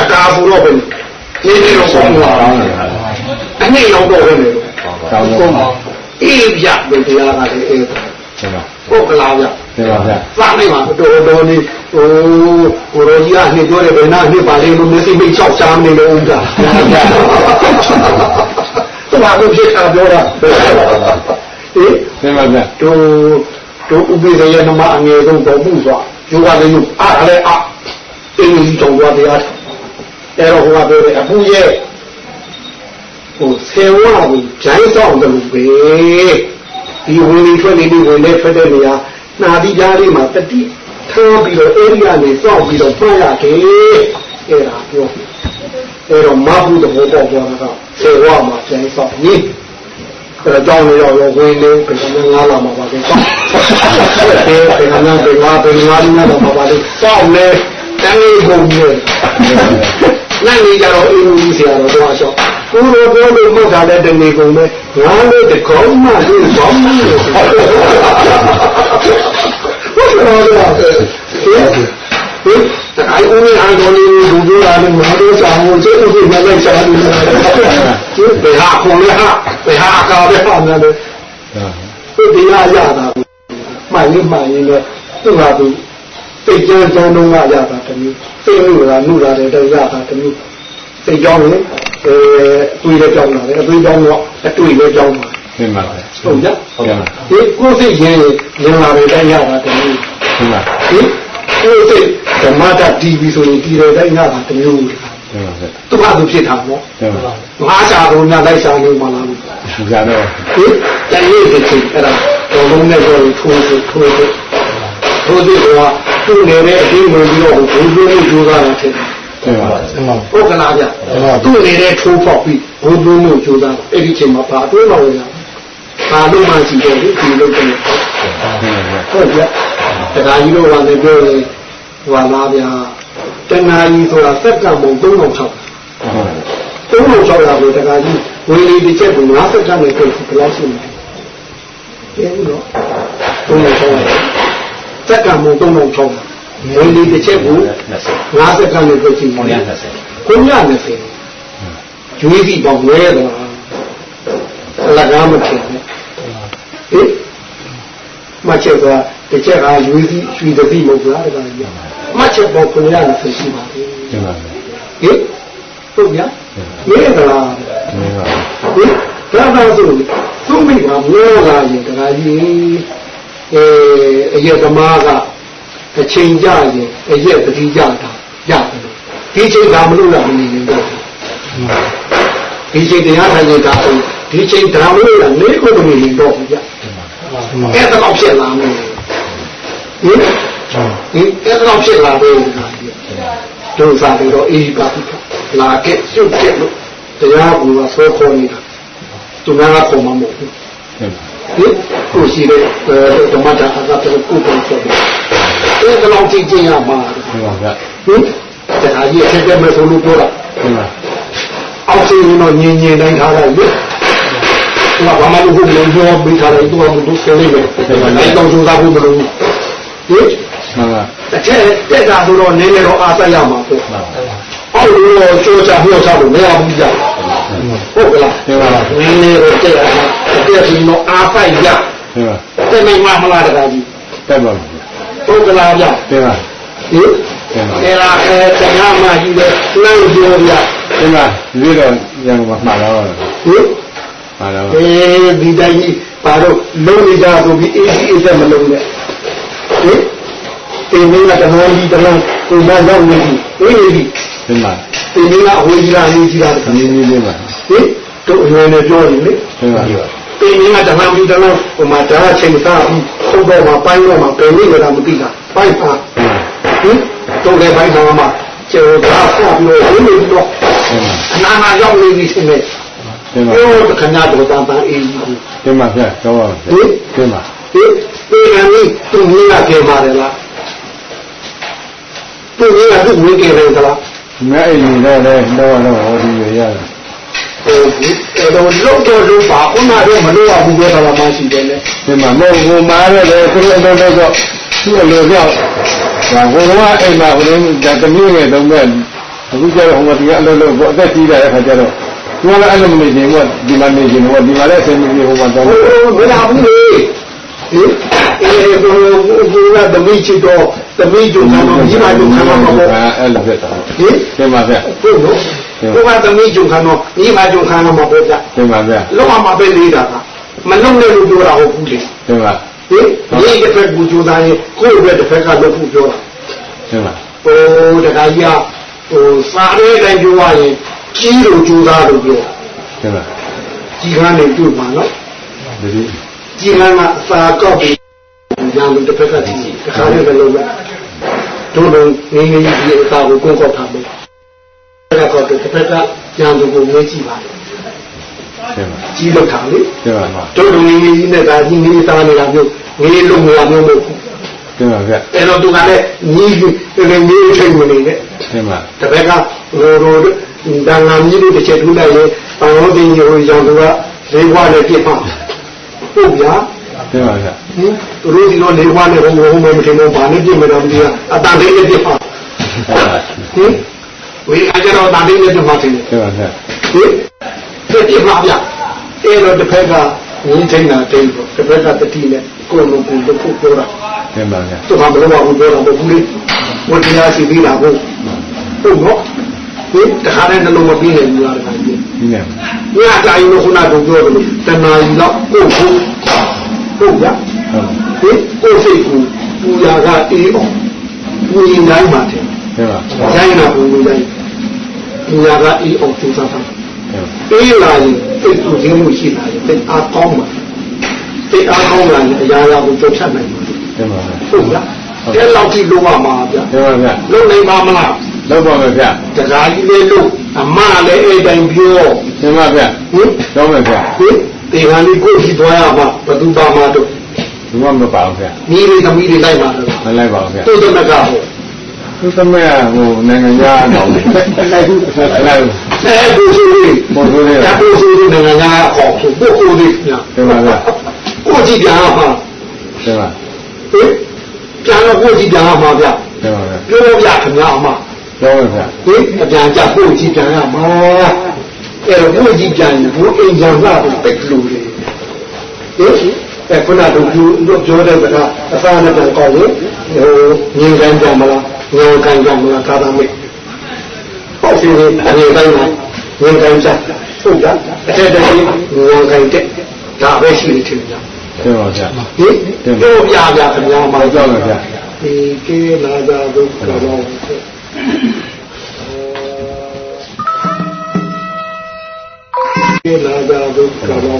အကာဆိုတော့ပဲနေနေတော့ကောင်းလာကောင်းတ ယ်ဟာအနည်းတော့တော့ပဲလေကောင်းတယ်ဟုတ်ပါအေးပြပဲတရားကလည်းအေးဒီမှာဟုတ်ကလားဗျဒီမှာဗျာစားနေမှာတော်တော်နေဟိုကိုရောကြီးကနေပြောတယ်ဘယ်နာနှစ်ပါလေလို့မျက်စိမိတ်ချောက်ရှားနေလို့ဦးတာသူကသူဖြစ်တာပြောတာဟေးဒီမှာဗျာတို့တို့ဥပိ္ပယနမအငယ်ဆုံးတော်မှုစွာယောဂလေးလို့အားလည်းအားအင်းကြီးတော်သွားတရားအဲ့တော့ဟိုကပြောတယ်အပူရဲ့ ဟိုဆေဝါကိုဂျိုင်းဆောင်တယ်လို့ပဲဒီဝင်နေထွက်နေနေဝင်နေထွက်တဲ့နေရာနာတိကြားလေးမှာတတိထားပြီးတော့အဲ့ဒီကနေစောင့်ပြီးတော့ဖွင့်ရတယ်အဲ့ဒါပြောအဲ့တော့မဟုတ်တဲ့ဘောပေါ်သွားတာကဆေဝါမှာဂျိုင်းဆောင်ရင်အဲ့တော့ကြောင်းနေတော့ရောဝင်နေဘယ်လိုငါလာမှာပါလဲစောင့်ဘယ်ဘယ်နာဘယ်ငါဘယ်ငါလာမှာပါလဲစောင့်နေတန်းလေးပုံနေ နိုင်နေကြတော့အင်းကြီးဆရာတော်တော့အလျှောက်ကိုယ်တော်ပြောလို့မဟုတ်တာလည်းတနေကုန်ပဲငါလည်းတကောင်းမှလို့ဘောင်းလို့ဟုတ်ကဲ့ဟုတ်ကဲ့ဟင်ဟင်အဲ့ဦးမအားတော်လေးလူတို့လာလို့ငါတို့ဆောင်လို့ကျုပ်တို့မလိုက်ချာလို့ကျုပ်ဘယ်ဟာခုံလဲဟာဘယ်ဟာအကာပဲဟာများလဲဒီတရားရတာမှန်ရင်မှန်ရင်လည်းသူ့ဟာသူ စိတ်ကြမ်းကြမ်းတော့ရတာတမျိုးစိတ်လို့လာနှုတ်လာတဲ့တော့ရတာတမျိုးစိတ်ကြောင်းရင်အဲအတွေ့လည်းကြောင်းလာတယ်အတွေ့ကြောင်းတော့အတွေ့လည်းကြောင်းပါဒီမှာဗျာဟုတ်ကြဟုတ်ကဲ့ဒီကိုယ်စိတ်ရင်ရင်လာတဲ့တိုင်းရတာတမျိုးဒီမှာဒီကိုယ်စိတ်ဓမ္မတာတီဗီဆိုရင်ဒီတဲ့တိုင်းရတာတမျိုးဒီမှာဗျာသူ့ဟာသူဖြစ်တာပေါ့ဒီမှာငါရှာလို့များလိုက်ရှာလို့မလားဘူးဒီကြတော့ဟင်တန်ရေးတဲ့ချိန်အဲ့ဒါတော်လုံးနဲ့တော့ထိုးထိုးထိုး ထိုးထိုးဒီကွာသူ့နေတဲ့အတင်းဝင်ပြီးတော့ဘုံဘုံကိုကြိုးစားတာထင်တယ်ဒီမှာဒီမှာဟုတ်ကလားဗျသူ့နေတဲ့ထိုးဖောက်ပြီးဘုံဘုံကိုကြိုးစားတာအဲ့ဒီချိန်မှာဘာအတွင်းမှာလဲဘာလို့မှရှိတယ်ဒီဒီလိုတည်းဒီမှာဗျာဟုတ်ဗျတခါကြီးတို့ကလည်းပြောတယ်ဟွာလားဗျာတဏှာကြီးဆိုတာစက္ကန့်ပုံ3006 3006ရာကိုတခါကြီးဝေလီတစ်ချက်ကို50စက္ကန့်နဲ့ပြည့်ဘယ်လောက်ရှိမလဲကျင်းတော့3006 စက္ကန့်ပုံ3006ဝေလီတစ်ချက်ကို50စက္ကန့်နဲ့ပြည့်ရှိတယ်920ကျွေးစီပေါင်းဝဲတော့အလကားမထင်နဲ့ဟင်မချက်သွားတစ်ချက်ကရွေးစီရွှေသတိမဟုတ်လားတခါကြီးမချက်ပေါင်း920ရှိပါသေးဒီမှာဗျာဟင်ဟုတ်ဗျာရေးရလားဒီမှာဟင်ဒါသာဆိုသူမပါမောကရင်တခါကြီး အဲအရက်သမားကအချိန်ကြရင်အရက်ပတိကြတာရတယ်ဒီချိန်ကမလို့လားမနေရင်တော့ဒီချိန်တရားထိုင်ရင်ကဒီချိန်ဒါမလို့လားနေကိုမနေရင်တော့ဗျအဲ့ဒါတော့ဖြစ်လာမယ်ဟင်ဟင်အဲ့ဒါတော့ဖြစ်လာတယ်ကဒုစားပြီးတော့အေးပါပြီလာခဲ့ပြုတ်ခဲ့လို့တရားကူကဆွဲခေါ်နေတာသူများကခေါ်မှာမဟုတ်ဘူးဟင် ကိုရှိတဲ့ဓမ္မတာအကပ်ကိုကိုယ်ဆိုတယ်အဲ့ဒါတော့ကြည့်ကြရမှာဟုတ်ပါဗျာဟင်တရားကြီးအထက်တက်မဲ့ဆိုလို့ပြောတာဟုတ်ပါအောက်စီရင်တော့ညင်ညင်တိုင်းထားလိုက်လေသူကဘာမှမဟုတ်ဘူးပြောပြီးထားတယ်သူကမလုပ်စလိမ့်မယ်အဲ့တော့စူးစမ်းဖို့မလိုဘူးဟင်ဟုတ်ပါအထက်တက်တာဆိုတော့နည်းနည်းတော့အားသက်ရမှာပေါ့ဟုတ်ပါ အောက်လို့ကြိုးစားမြောက်စားလို့မရဘူးကြဟုတ်ကလားဟုတ်ပါဟုတ်နည်းနည်းတော့တက်ရမှာတက်ပြီးတော့အားသက်ရပါတက်နိုင်မှာမလားတခါကြီးတက်ပါဗျာဟုတ်ကလားဗျဟင်တက်ပါအဲ့ဒါအဲတရားမှကြီးတယ်လမ်းပြောပြတက်ပါဒီတော့ရံမှာမှာတော့ဟင်မှာတော့အေးဒီတိုင်းကြီးဘာလို့လုံးနေကြဆိုပြီးအေးအေးဆက်မလုံးနဲ့ဟင်ဒီမင်းကတမန်ကြီးတမန်ကိုမရောက်နေပြီအေးပြီ တက်ပါဒီမင်းကအဝေးကြီးလားအင်းကြီးလားတခါဒီနည်းလေးပါဟင်တို့အရွယ်နဲ့ပြောရင်လေတက်ပါဒီမင်းကတမန်ကြီးတမန်ဟိုမှာဒါချိန်စားပြီးသုံးတော့မှာပိုင်းတော့မှာဘယ်နည်းလဲမသိတာပိုင်းပါဟင်တို့လည်းပိုင်းတော့မှာကျေဒါဆက်ပြီးတော့ဝင်နေပြီးတော့အနာနာရောက်နေပြီဆင်းနေတက်ပါပြောတခဏတော့တန်တန်အေးကြီးကိုတက်ပါဗျာတော့ပါတက်ပါဟင်ဒီကနေ့သူမင်းကကြဲပါတယ်လားသူမင်းကသူ့ဝင်ကြတယ်သလား ငါအိမ်နေတော့လည်းတော့တော့ဟောဒီရရတယ်ဟိုဒီအဲ့တော့လောက်တော့လို့ပါခုနတော့မလို့ရဘူးပြောတာမှရှိတယ်လေတက်ပါမဟုတ်ဘူးမားရတယ်ခလုံးတော့တော့သူ့အလိုကြောက်ဒါဘုရားအိမ်မှာဘုရားဒါတမျိုးနဲ့တော့မဲ့အခုကျတော့ဟိုမှာဒီကအလုပ်လုပ်အသက်ကြီးတဲ့အခါကျတော့သူကလည်းအဲ့လိုမနေချင်ဘူးဒီမှာနေချင်ဘူးဒီမှာလည်းဆင်းနေဟိုမှာတော့ဟိုမလာဘူးလေဟင်အေးဘုရားသမီးချစ်တော့ သမီးတို့ကတော့ညီမတို့ခံမှာမဟုတ်အဲ့လိုဖြစ်တာဟင်တင်ပါဗျာဟုတ်လို့ဘုရားသမီးတို့ခံတော့ညီမတို့ခံမှာမဟုတ်ကြတင်ပါဗျာလောက်မှပဲလေးတာကမလုံးနဲ့လို့ပြောတာဟုတ်ဘူးလေတင်ပါဟင်ဒီတစ်ဖက်ကူကြိုးစားရင်ကိုယ့်ဘက်တစ်ဖက်ကလုပ်ဖို့ပြောတာတင်ပါဟိုတခါကြီးကဟိုစားတဲ့အတိုင်းပြောရရင်ကြီးလို့ကြိုးစားလို့ပြောတင်ပါကြီးကန်းနေတွေ့မှာနော်ဒီကြီးကန်းကအစာကောက်ပြီး ညာလို့တစ်ဖက်ကကြီးတခါလေးပဲလုပ်မယ်တို့တို့ငင်းငင်းကြီးအစာကိုကိုယ်ကောက်ထားမယ်အဲ့ဒါကောက်တစ်ဖက်ကညာလို့ကိုငဲကြည့်ပါလေတင်ပါကြီးလို့ထားလေတင်ပါပါတို့တို့ငင်းငင်းကြီးနဲ့ဒါကြီးငင်းစားနေတာမျိုးငင်းလုံးနေတာမျိုးမဟုတ်ဘူးတင်ပါဗျာအဲ့တော့သူကလည်းညီးပြီးငင်းချိန်မနေနဲ့တင်ပါတပည့်ကဟိုဟိုဒါငါမြည်လို့တစ်ချက်ထူးလိုက်ရင်ဘာလို့တင်ကြီးဟိုရောင်သူကလေးဘွားနဲ့ပြစ်ပါဟုတ်ဗျာ တင်ပါဗျာဟင်သူတို့ဒီလိုလေးဘွားနဲ့ဟိုဟိုမမထင်ဘူးဘာနဲ့ပြစ်မလို့မသိဘူးအတန်လေးနဲ့ပြစ်ပါဟင်ဝေအကြတော့တန်လေးနဲ့ပြစ်ပါသေးတယ်တင်ပါဗျာဟင်ပြစ်ပါဗျအဲ့တော့တစ်ဖက်ကငင်းထိန်တာတိတ်တော့တစ်ဖက်ကတတိနဲ့ကိုယ်လိုကိုယ်လို့ပြောတာတင်ပါဗျာသူကဘယ်လိုမှပြောတာမဟုတ်ဘူးလေဝတ္တရားရှိသေးတာဟုတ်ဟုတ်တော့ဒီတခါတည်းနှလုံးမပြီးနိုင်ဘူးလားတခါကြီးဒီနေ့ညတိုင်းလို့ခုနကပြောတယ်လို့တဏှာကြီးတော့ကိုယ်ကို ဟုတ်ရဟုတ်ဒီကိုယ်စိတ်ကိုပူရာကအေးအောင်ပူရင်တိုင်းမှာတယ်တင်ပါကျိုင်းတာပူလို့တိုင်းပူရာကအေးအောင်ကြိုးစားတာတင်အေးလာရင်စိတ်တူခြင်းမှုရှိလာရင်စိတ်အားကောင်းမှာစိတ်အားကောင်းလာရင်အရာရာကိုကြောက်ဖြတ်နိုင်မှာတင်ပါဗျာဟုတ်ရအဲ့လောက်ကြည့်လို့ရမှာဗျတင်ပါဗျာလုံးနိုင်ပါမလားလောက်ပါမယ်ဗျာတရားကြီးလေးလို့အမလည်းအဲ့တိုင်းပြောတင်ပါဗျာဟင်တော့မယ်ဗျာဟင် ဒီဟာလေးကိုကြည့်သွားရမှာဘသူပါမှာတော့ဒီမှာမပါဘူးဗျာမိလေးသမီးလေးလိုက်မှာတော့မလိုက်ပါဘူးဗျာသူ့သမက်ကဟိုသူသမက်ဟိုနိုင်ငံသားတော့လိုက်ဘူးလိုက်ဘူးအဲဘူစီလေးဘုရားလေးဒါဘူစီလေးနိုင်ငံသားအခေါ်ဆိုပုဂ္ဂိုလ်လေးညာတင်ပါဗျာကိုကြည့်ပြန်မှာတင်ပါဟင်ပြန်တော့ကိုကြည့်ပြန်မှာဗျတင်ပါဗျာပြောပြခင်ဗျာအမတော့မယ်ဗျာဟင်အပြန်ကြကိုကြည့်ပြန်ရမှာ အဲ့တော့ကိုကြည့်ပြန်ရင်ဘုအိမ်ကြံလာတော့တိတ်လို့လေဟင်အဲခုနကတို့ပြောတဲ့ကအစားနဲ့ပြန်ကောင်းရင်ဟိုငင်းကန်ကြမလားငင်းကန်ကြမလားသာသာမိတ်ပေါ့စီအနေတိုင်းမှာငင်းကန်ကြဟုတ်ကြအထက်တည်းငင်းကန်တဲ့ဒါပဲရှိနေတယ်ဗျာတင်ပါဗျာဟင်ပြောပြပြခင်ဗျာမှာကြောက်ပါဗျာဒီကေနာကြဒုက္ခ နာကြဒုက္ခရော